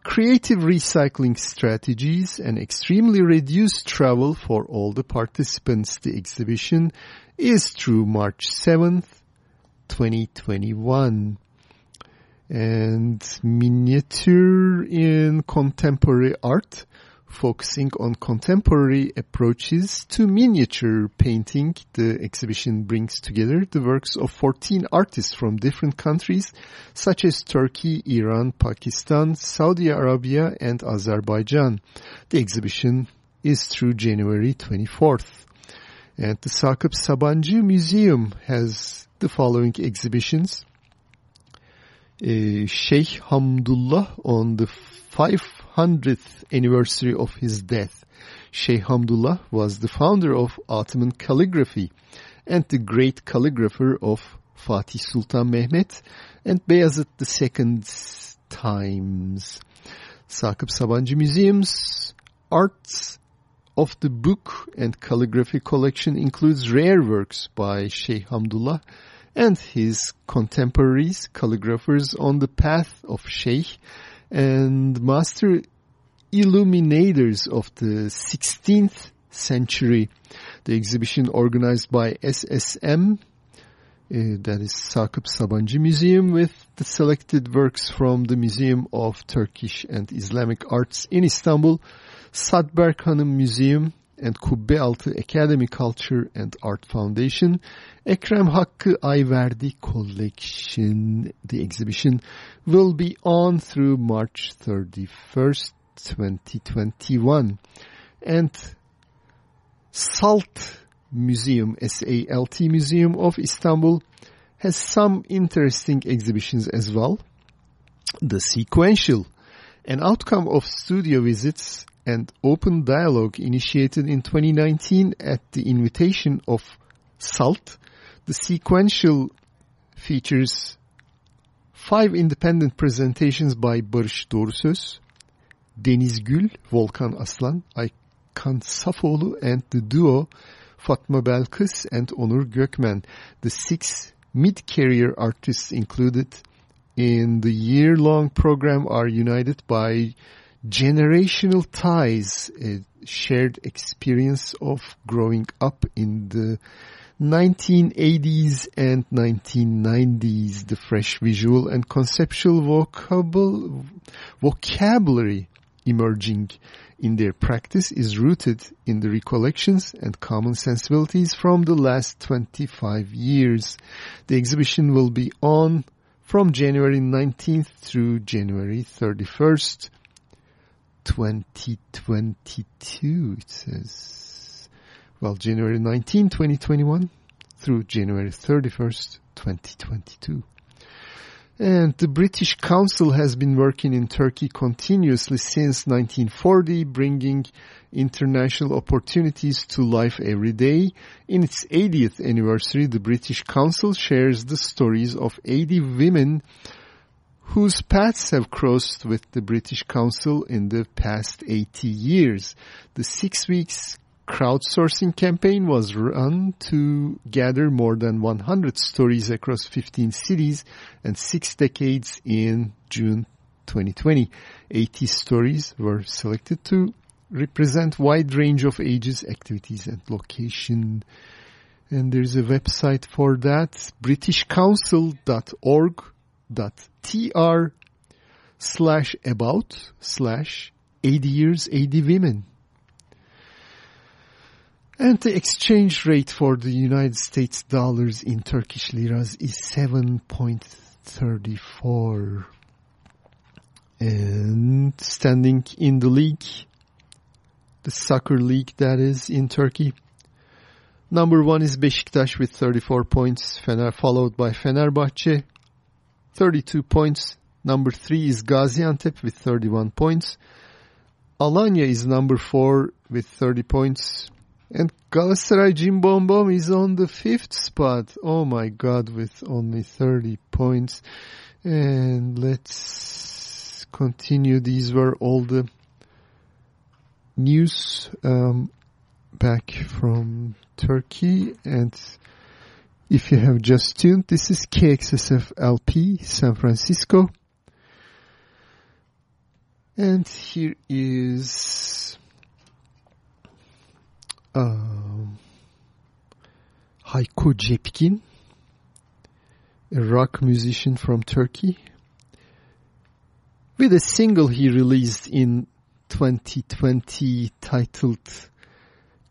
creative recycling strategies, and extremely reduced travel for all the participants. The exhibition is through March 7th, 2021. And miniature in contemporary art, focusing on contemporary approaches to miniature painting. The exhibition brings together the works of 14 artists from different countries such as Turkey, Iran, Pakistan, Saudi Arabia and Azerbaijan. The exhibition is through January 24th. And the Sakıp Sabancı Museum has the following exhibitions. Uh, Sheikh Hamdullah on the 500th anniversary of his death. Sheikh Hamdullah was the founder of Ottoman calligraphy and the great calligrapher of Fatih Sultan Mehmet and Beyazıt II's times. Sakıp Sabancı Museum's art of the book and calligraphy collection includes rare works by Sheikh Hamdullah and his contemporaries, calligraphers on the path of Sheikh and master illuminators of the 16th century. The exhibition organized by SSM, uh, that is Sakıp Sabancı Museum, with the selected works from the Museum of Turkish and Islamic Arts in Istanbul, Sadberk Museum, and Kubbealtı Academy Culture and Art Foundation, Ekrem Hakkı Ayverdi Collection. The exhibition will be on through March 31st, 2021. And SALT Museum, S-A-L-T Museum of Istanbul, has some interesting exhibitions as well. The Sequential, an outcome of studio visits and open dialogue initiated in 2019 at the invitation of SALT. The sequential features five independent presentations by Barış Doğrusöz, Deniz Gül, Volkan Aslan, Aykan Safoğlu, and the duo Fatma Belkıs and Onur Gökmen. The six mid-career artists included in the year-long program are united by generational ties, a shared experience of growing up in the 1980s and 1990s. The fresh visual and conceptual vocabulary emerging in their practice is rooted in the recollections and common sensibilities from the last 25 years. The exhibition will be on from January 19th through January 31st. 2022, it says. Well, January 19, 2021 through January 31st, 2022. And the British Council has been working in Turkey continuously since 1940, bringing international opportunities to life every day. In its 80th anniversary, the British Council shares the stories of 80 women whose paths have crossed with the British Council in the past 80 years. The six weeks crowdsourcing campaign was run to gather more than 100 stories across 15 cities and six decades in June 2020. 80 stories were selected to represent wide range of ages, activities and location. And there's a website for that, britishcouncil.org.tr slash about slash 80 years 80 women. And the exchange rate for the United States dollars in Turkish liras is 7.34. And standing in the league, the soccer league that is in Turkey. Number one is Beşiktaş with 34 points, followed by Fenerbahçe, 32 points. Number three is Gaziantep with 31 points. Alanya is number four with 30 points. And Galatasaray Bom is on the fifth spot. Oh my god, with only 30 points. And let's continue. These were all the news um, back from Turkey. And if you have just tuned, this is KXSF LP San Francisco. And here is um, Hayko Cepkin, a rock musician from Turkey, with a single he released in 2020 titled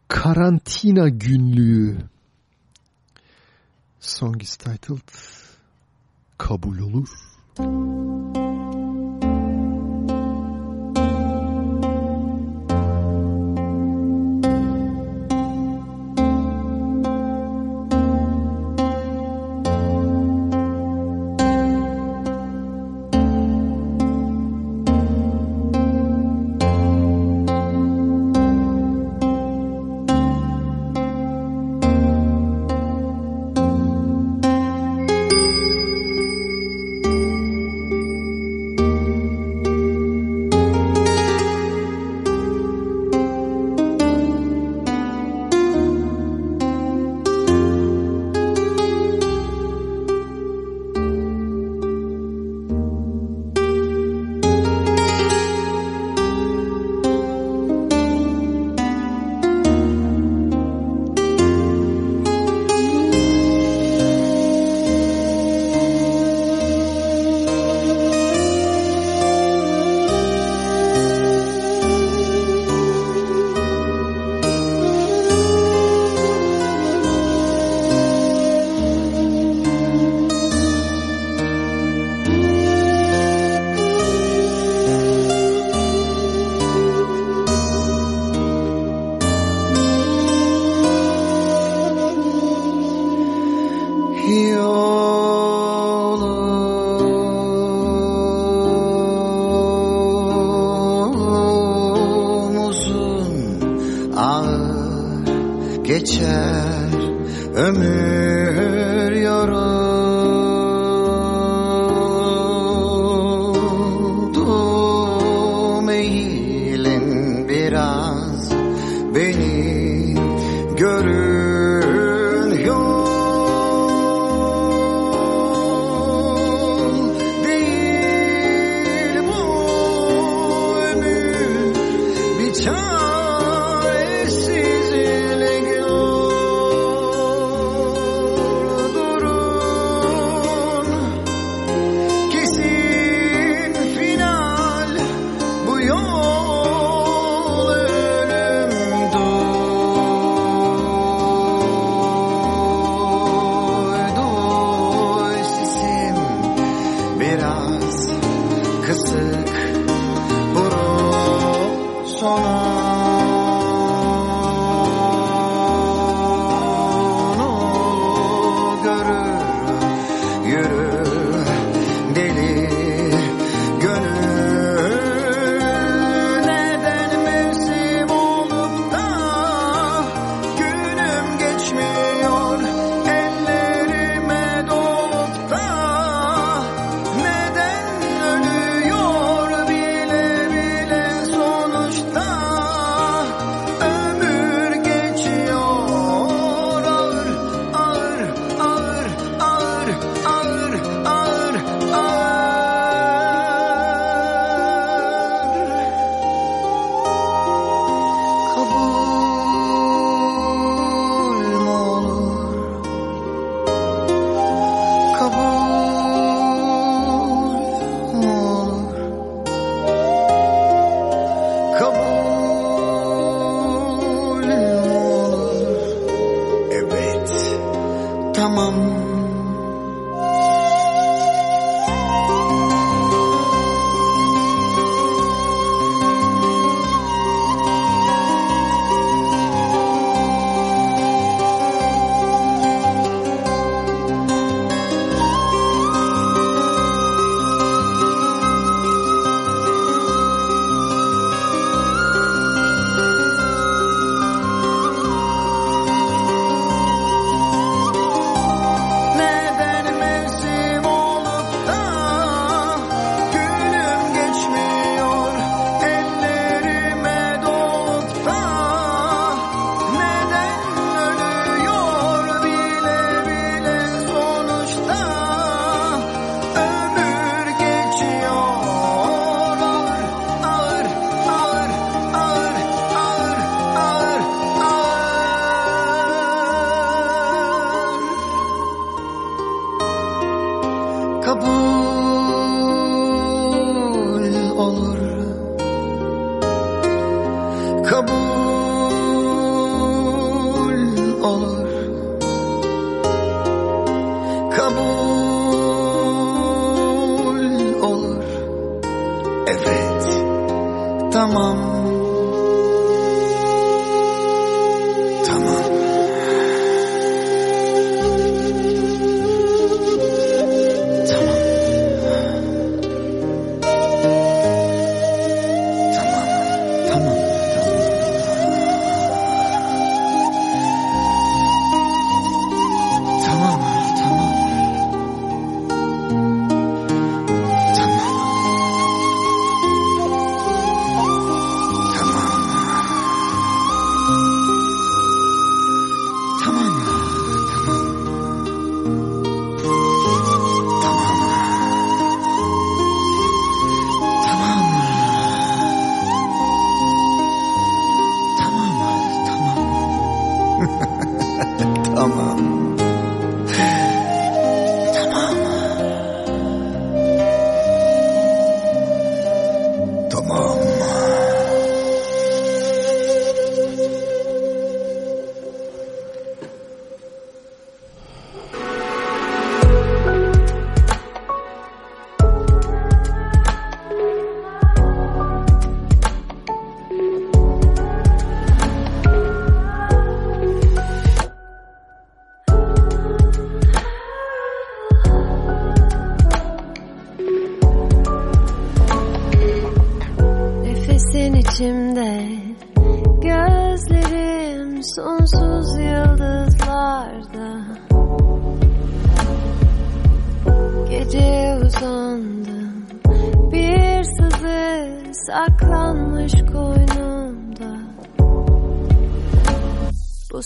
Karantina Günlüğü. Song is titled Kabul Olur.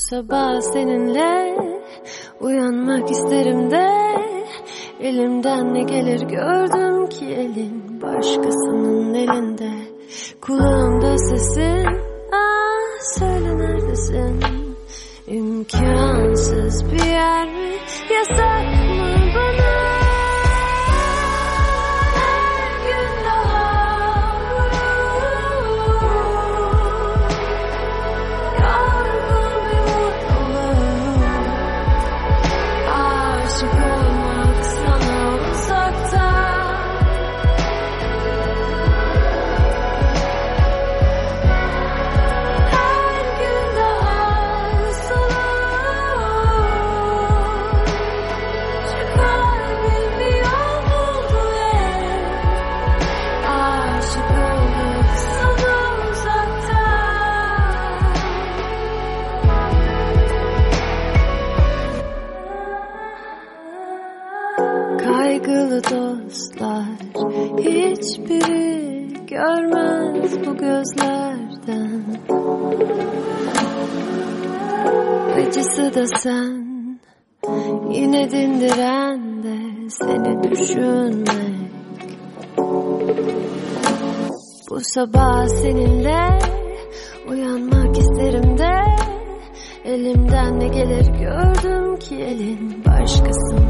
sabah seninle Uyanmak isterim de Elimden ne gelir gör. sabah seninle Uyanmak isterim de Elimden ne gelir gördüm ki elin başkasında.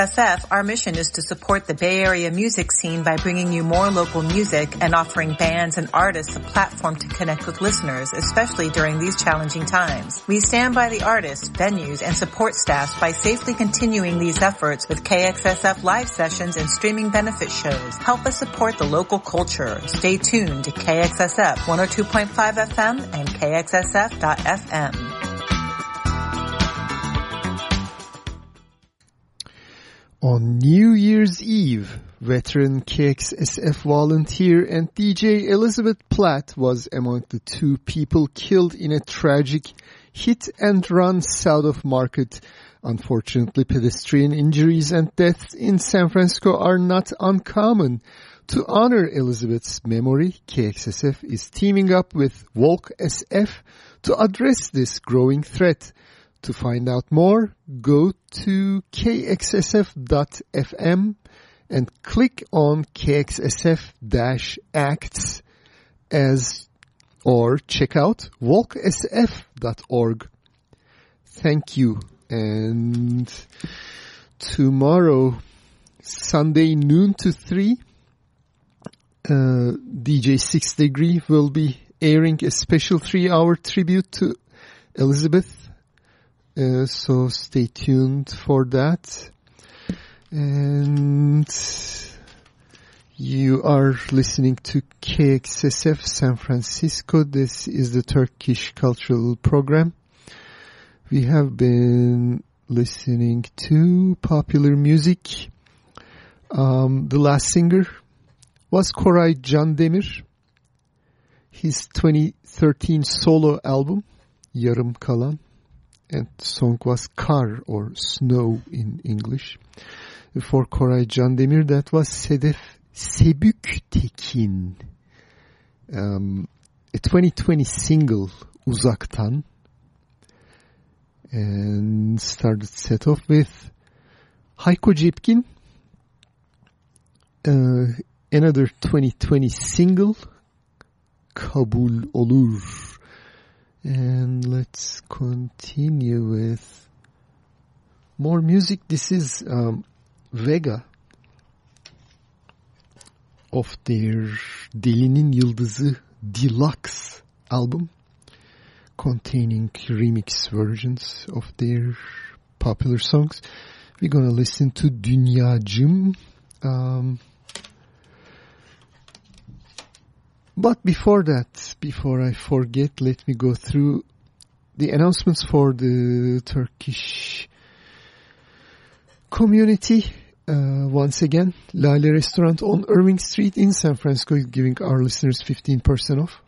KXSF, our mission is to support the Bay Area music scene by bringing you more local music and offering bands and artists a platform to connect with listeners, especially during these challenging times. We stand by the artists, venues, and support staffs by safely continuing these efforts with KXSF live sessions and streaming benefit shows. Help us support the local culture. Stay tuned to KXSF 102.5 FM and KXSF.FM. On New Year's Eve, veteran KXSF volunteer and DJ Elizabeth Platt was among the two people killed in a tragic hit and run south of Market. Unfortunately, pedestrian injuries and deaths in San Francisco are not uncommon. To honor Elizabeth's memory, KXSF is teaming up with Walk SF to address this growing threat. To find out more, go to kxsf.fm and click on kxsf-acts as or check out walksf.org. Thank you. And tomorrow, Sunday noon to 3, uh, DJ 6 Degree will be airing a special three-hour tribute to Elizabeth so stay tuned for that. And you are listening to KXSF San Francisco. This is the Turkish Cultural Program. We have been listening to popular music. Um, the last singer was Koray Candemir. His 2013 solo album, Yarım Kalan, and song was Kar or Snow in English. For Koray Candemir, that was Sedef Sebüktekin. Um, a 2020 single, Uzaktan. And started set off with Hayko Cepkin. Uh, another 2020 single, Kabul Olur. And let's continue with more music. This is um, Vega of their Delinin Yıldızı Deluxe album containing remix versions of their popular songs. We're gonna listen to Dünyacım. Um, but before that, before I forget, let me go through the announcements for the Turkish community. Uh, once again, Lale Restaurant on Irving Street in San Francisco is giving our listeners 15% off.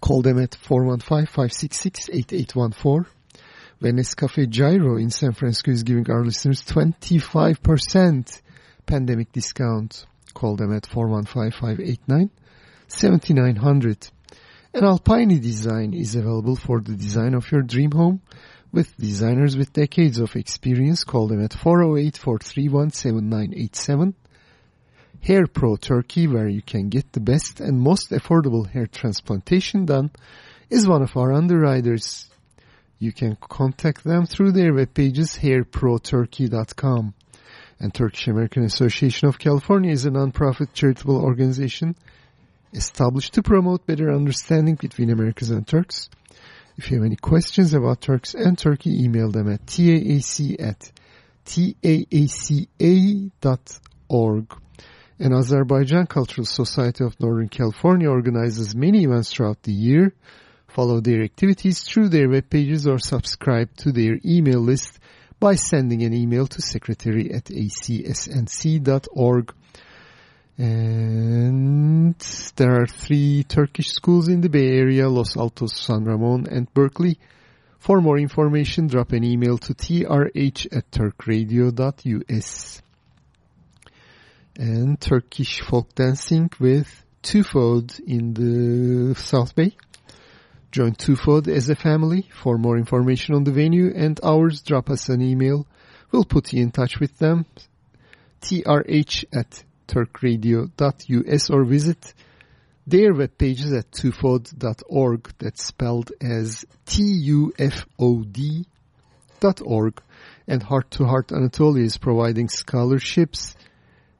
Call them at 415-566-8814. Venice Cafe Gyro in San Francisco is giving our listeners 25% pandemic discount. Call them at 415-589-7900. And Alpine Design is available for the design of your dream home with designers with decades of experience. Call them at 408-431-7987. Hair Pro Turkey, where you can get the best and most affordable hair transplantation done, is one of our underwriters. You can contact them through their web pages hairproturkey.com. And Turkish American Association of California is a non-profit charitable organization established to promote better understanding between Americans and Turks. If you have any questions about Turks and Turkey, email them at taac at taaca.org. And Azerbaijan Cultural Society of Northern California organizes many events throughout the year. Follow their activities through their web pages or subscribe to their email list by sending an email to secretary at acsnc.org. And there are three Turkish schools in the Bay Area, Los Altos, San Ramon, and Berkeley. For more information, drop an email to trh at turkradio.us. And Turkish folk dancing with Tufod in the South Bay. Join Tufod as a family. For more information on the venue and hours, drop us an email. We'll put you in touch with them. trh at turkradio.us or visit their web pages at tufod.org. That's spelled as T-U-F-O-D dot org. And Heart to Heart Anatolia is providing scholarships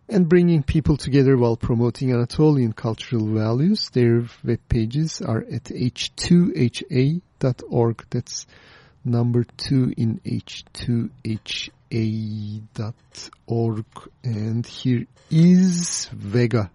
and bringing people together while promoting Anatolian cultural values. Their web pages are at h2ha.org. That's number two in h2ha.org. And here is Vega.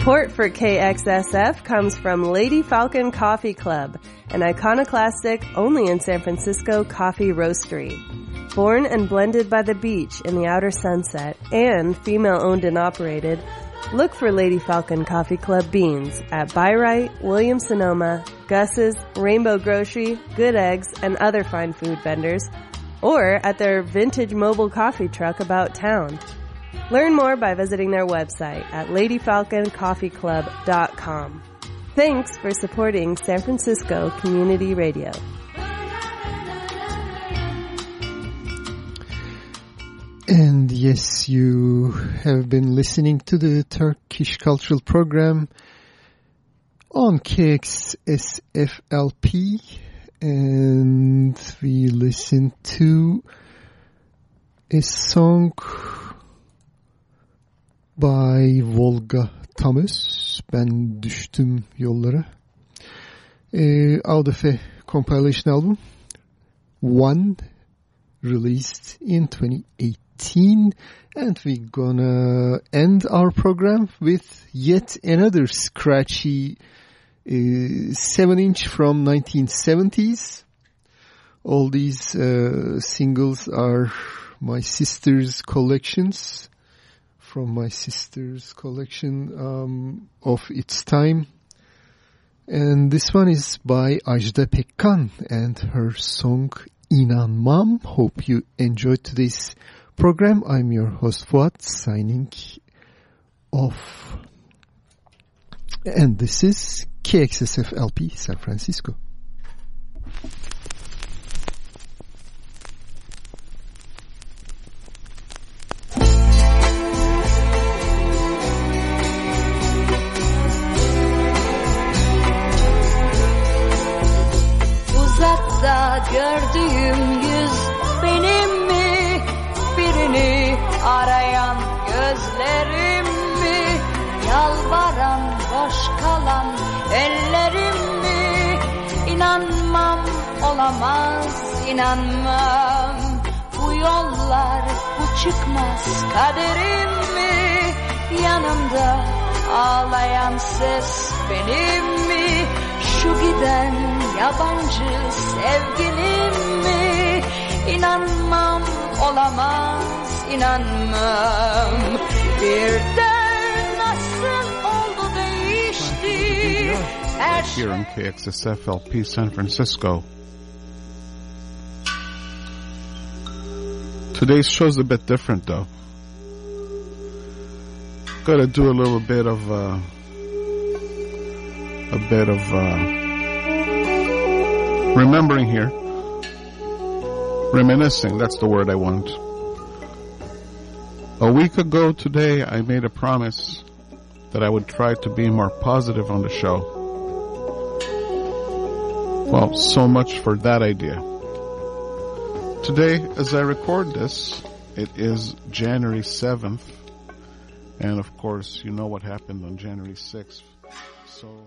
Support for KXSF comes from Lady Falcon Coffee Club, an iconoclastic, only in San Francisco coffee roastery. Born and blended by the beach in the outer sunset and female owned and operated, look for Lady Falcon Coffee Club beans at Bi-Rite, Williams Sonoma, Gus's, Rainbow Grocery, Good Eggs, and other fine food vendors, or at their vintage mobile coffee truck about town. Learn more by visiting their website at ladyfalconcoffeeclub.com. Thanks for supporting San Francisco Community Radio. And yes, you have been listening to the Turkish Cultural Program on KXSFLP and we listened to a song by Volga Tamöz. Ben düştüm yollara. Uh, out of a compilation album. One released in 2018 and we're gonna end our program with yet another scratchy uh, 7 inch from 1970s. All these uh, singles are my sister's collections from my sister's collection um, of its time. And this one is by Ajda Pekkan and her song "Inan İnanmam. Hope you enjoyed today's program. I'm your host Fuat signing off. And this is KXSF LP San Francisco. İnanmam Bu yollar bu çıkmaz kaderim mi? Yanımda ağlayan ses benim mi? Şu giden yabancı sevgilim mi? İnanmam olamaz inanmam Birden nasıl oldu değişti Her here on KXSF LP San Francisco. Today's show's a bit different though. Gotta do a little bit of, uh, a bit of, uh, remembering here. Reminiscing, that's the word I want. A week ago today, I made a promise that I would try to be more positive on the show. Well, so much for that idea. Today, as I record this, it is January 7th, and of course, you know what happened on January 6th. So...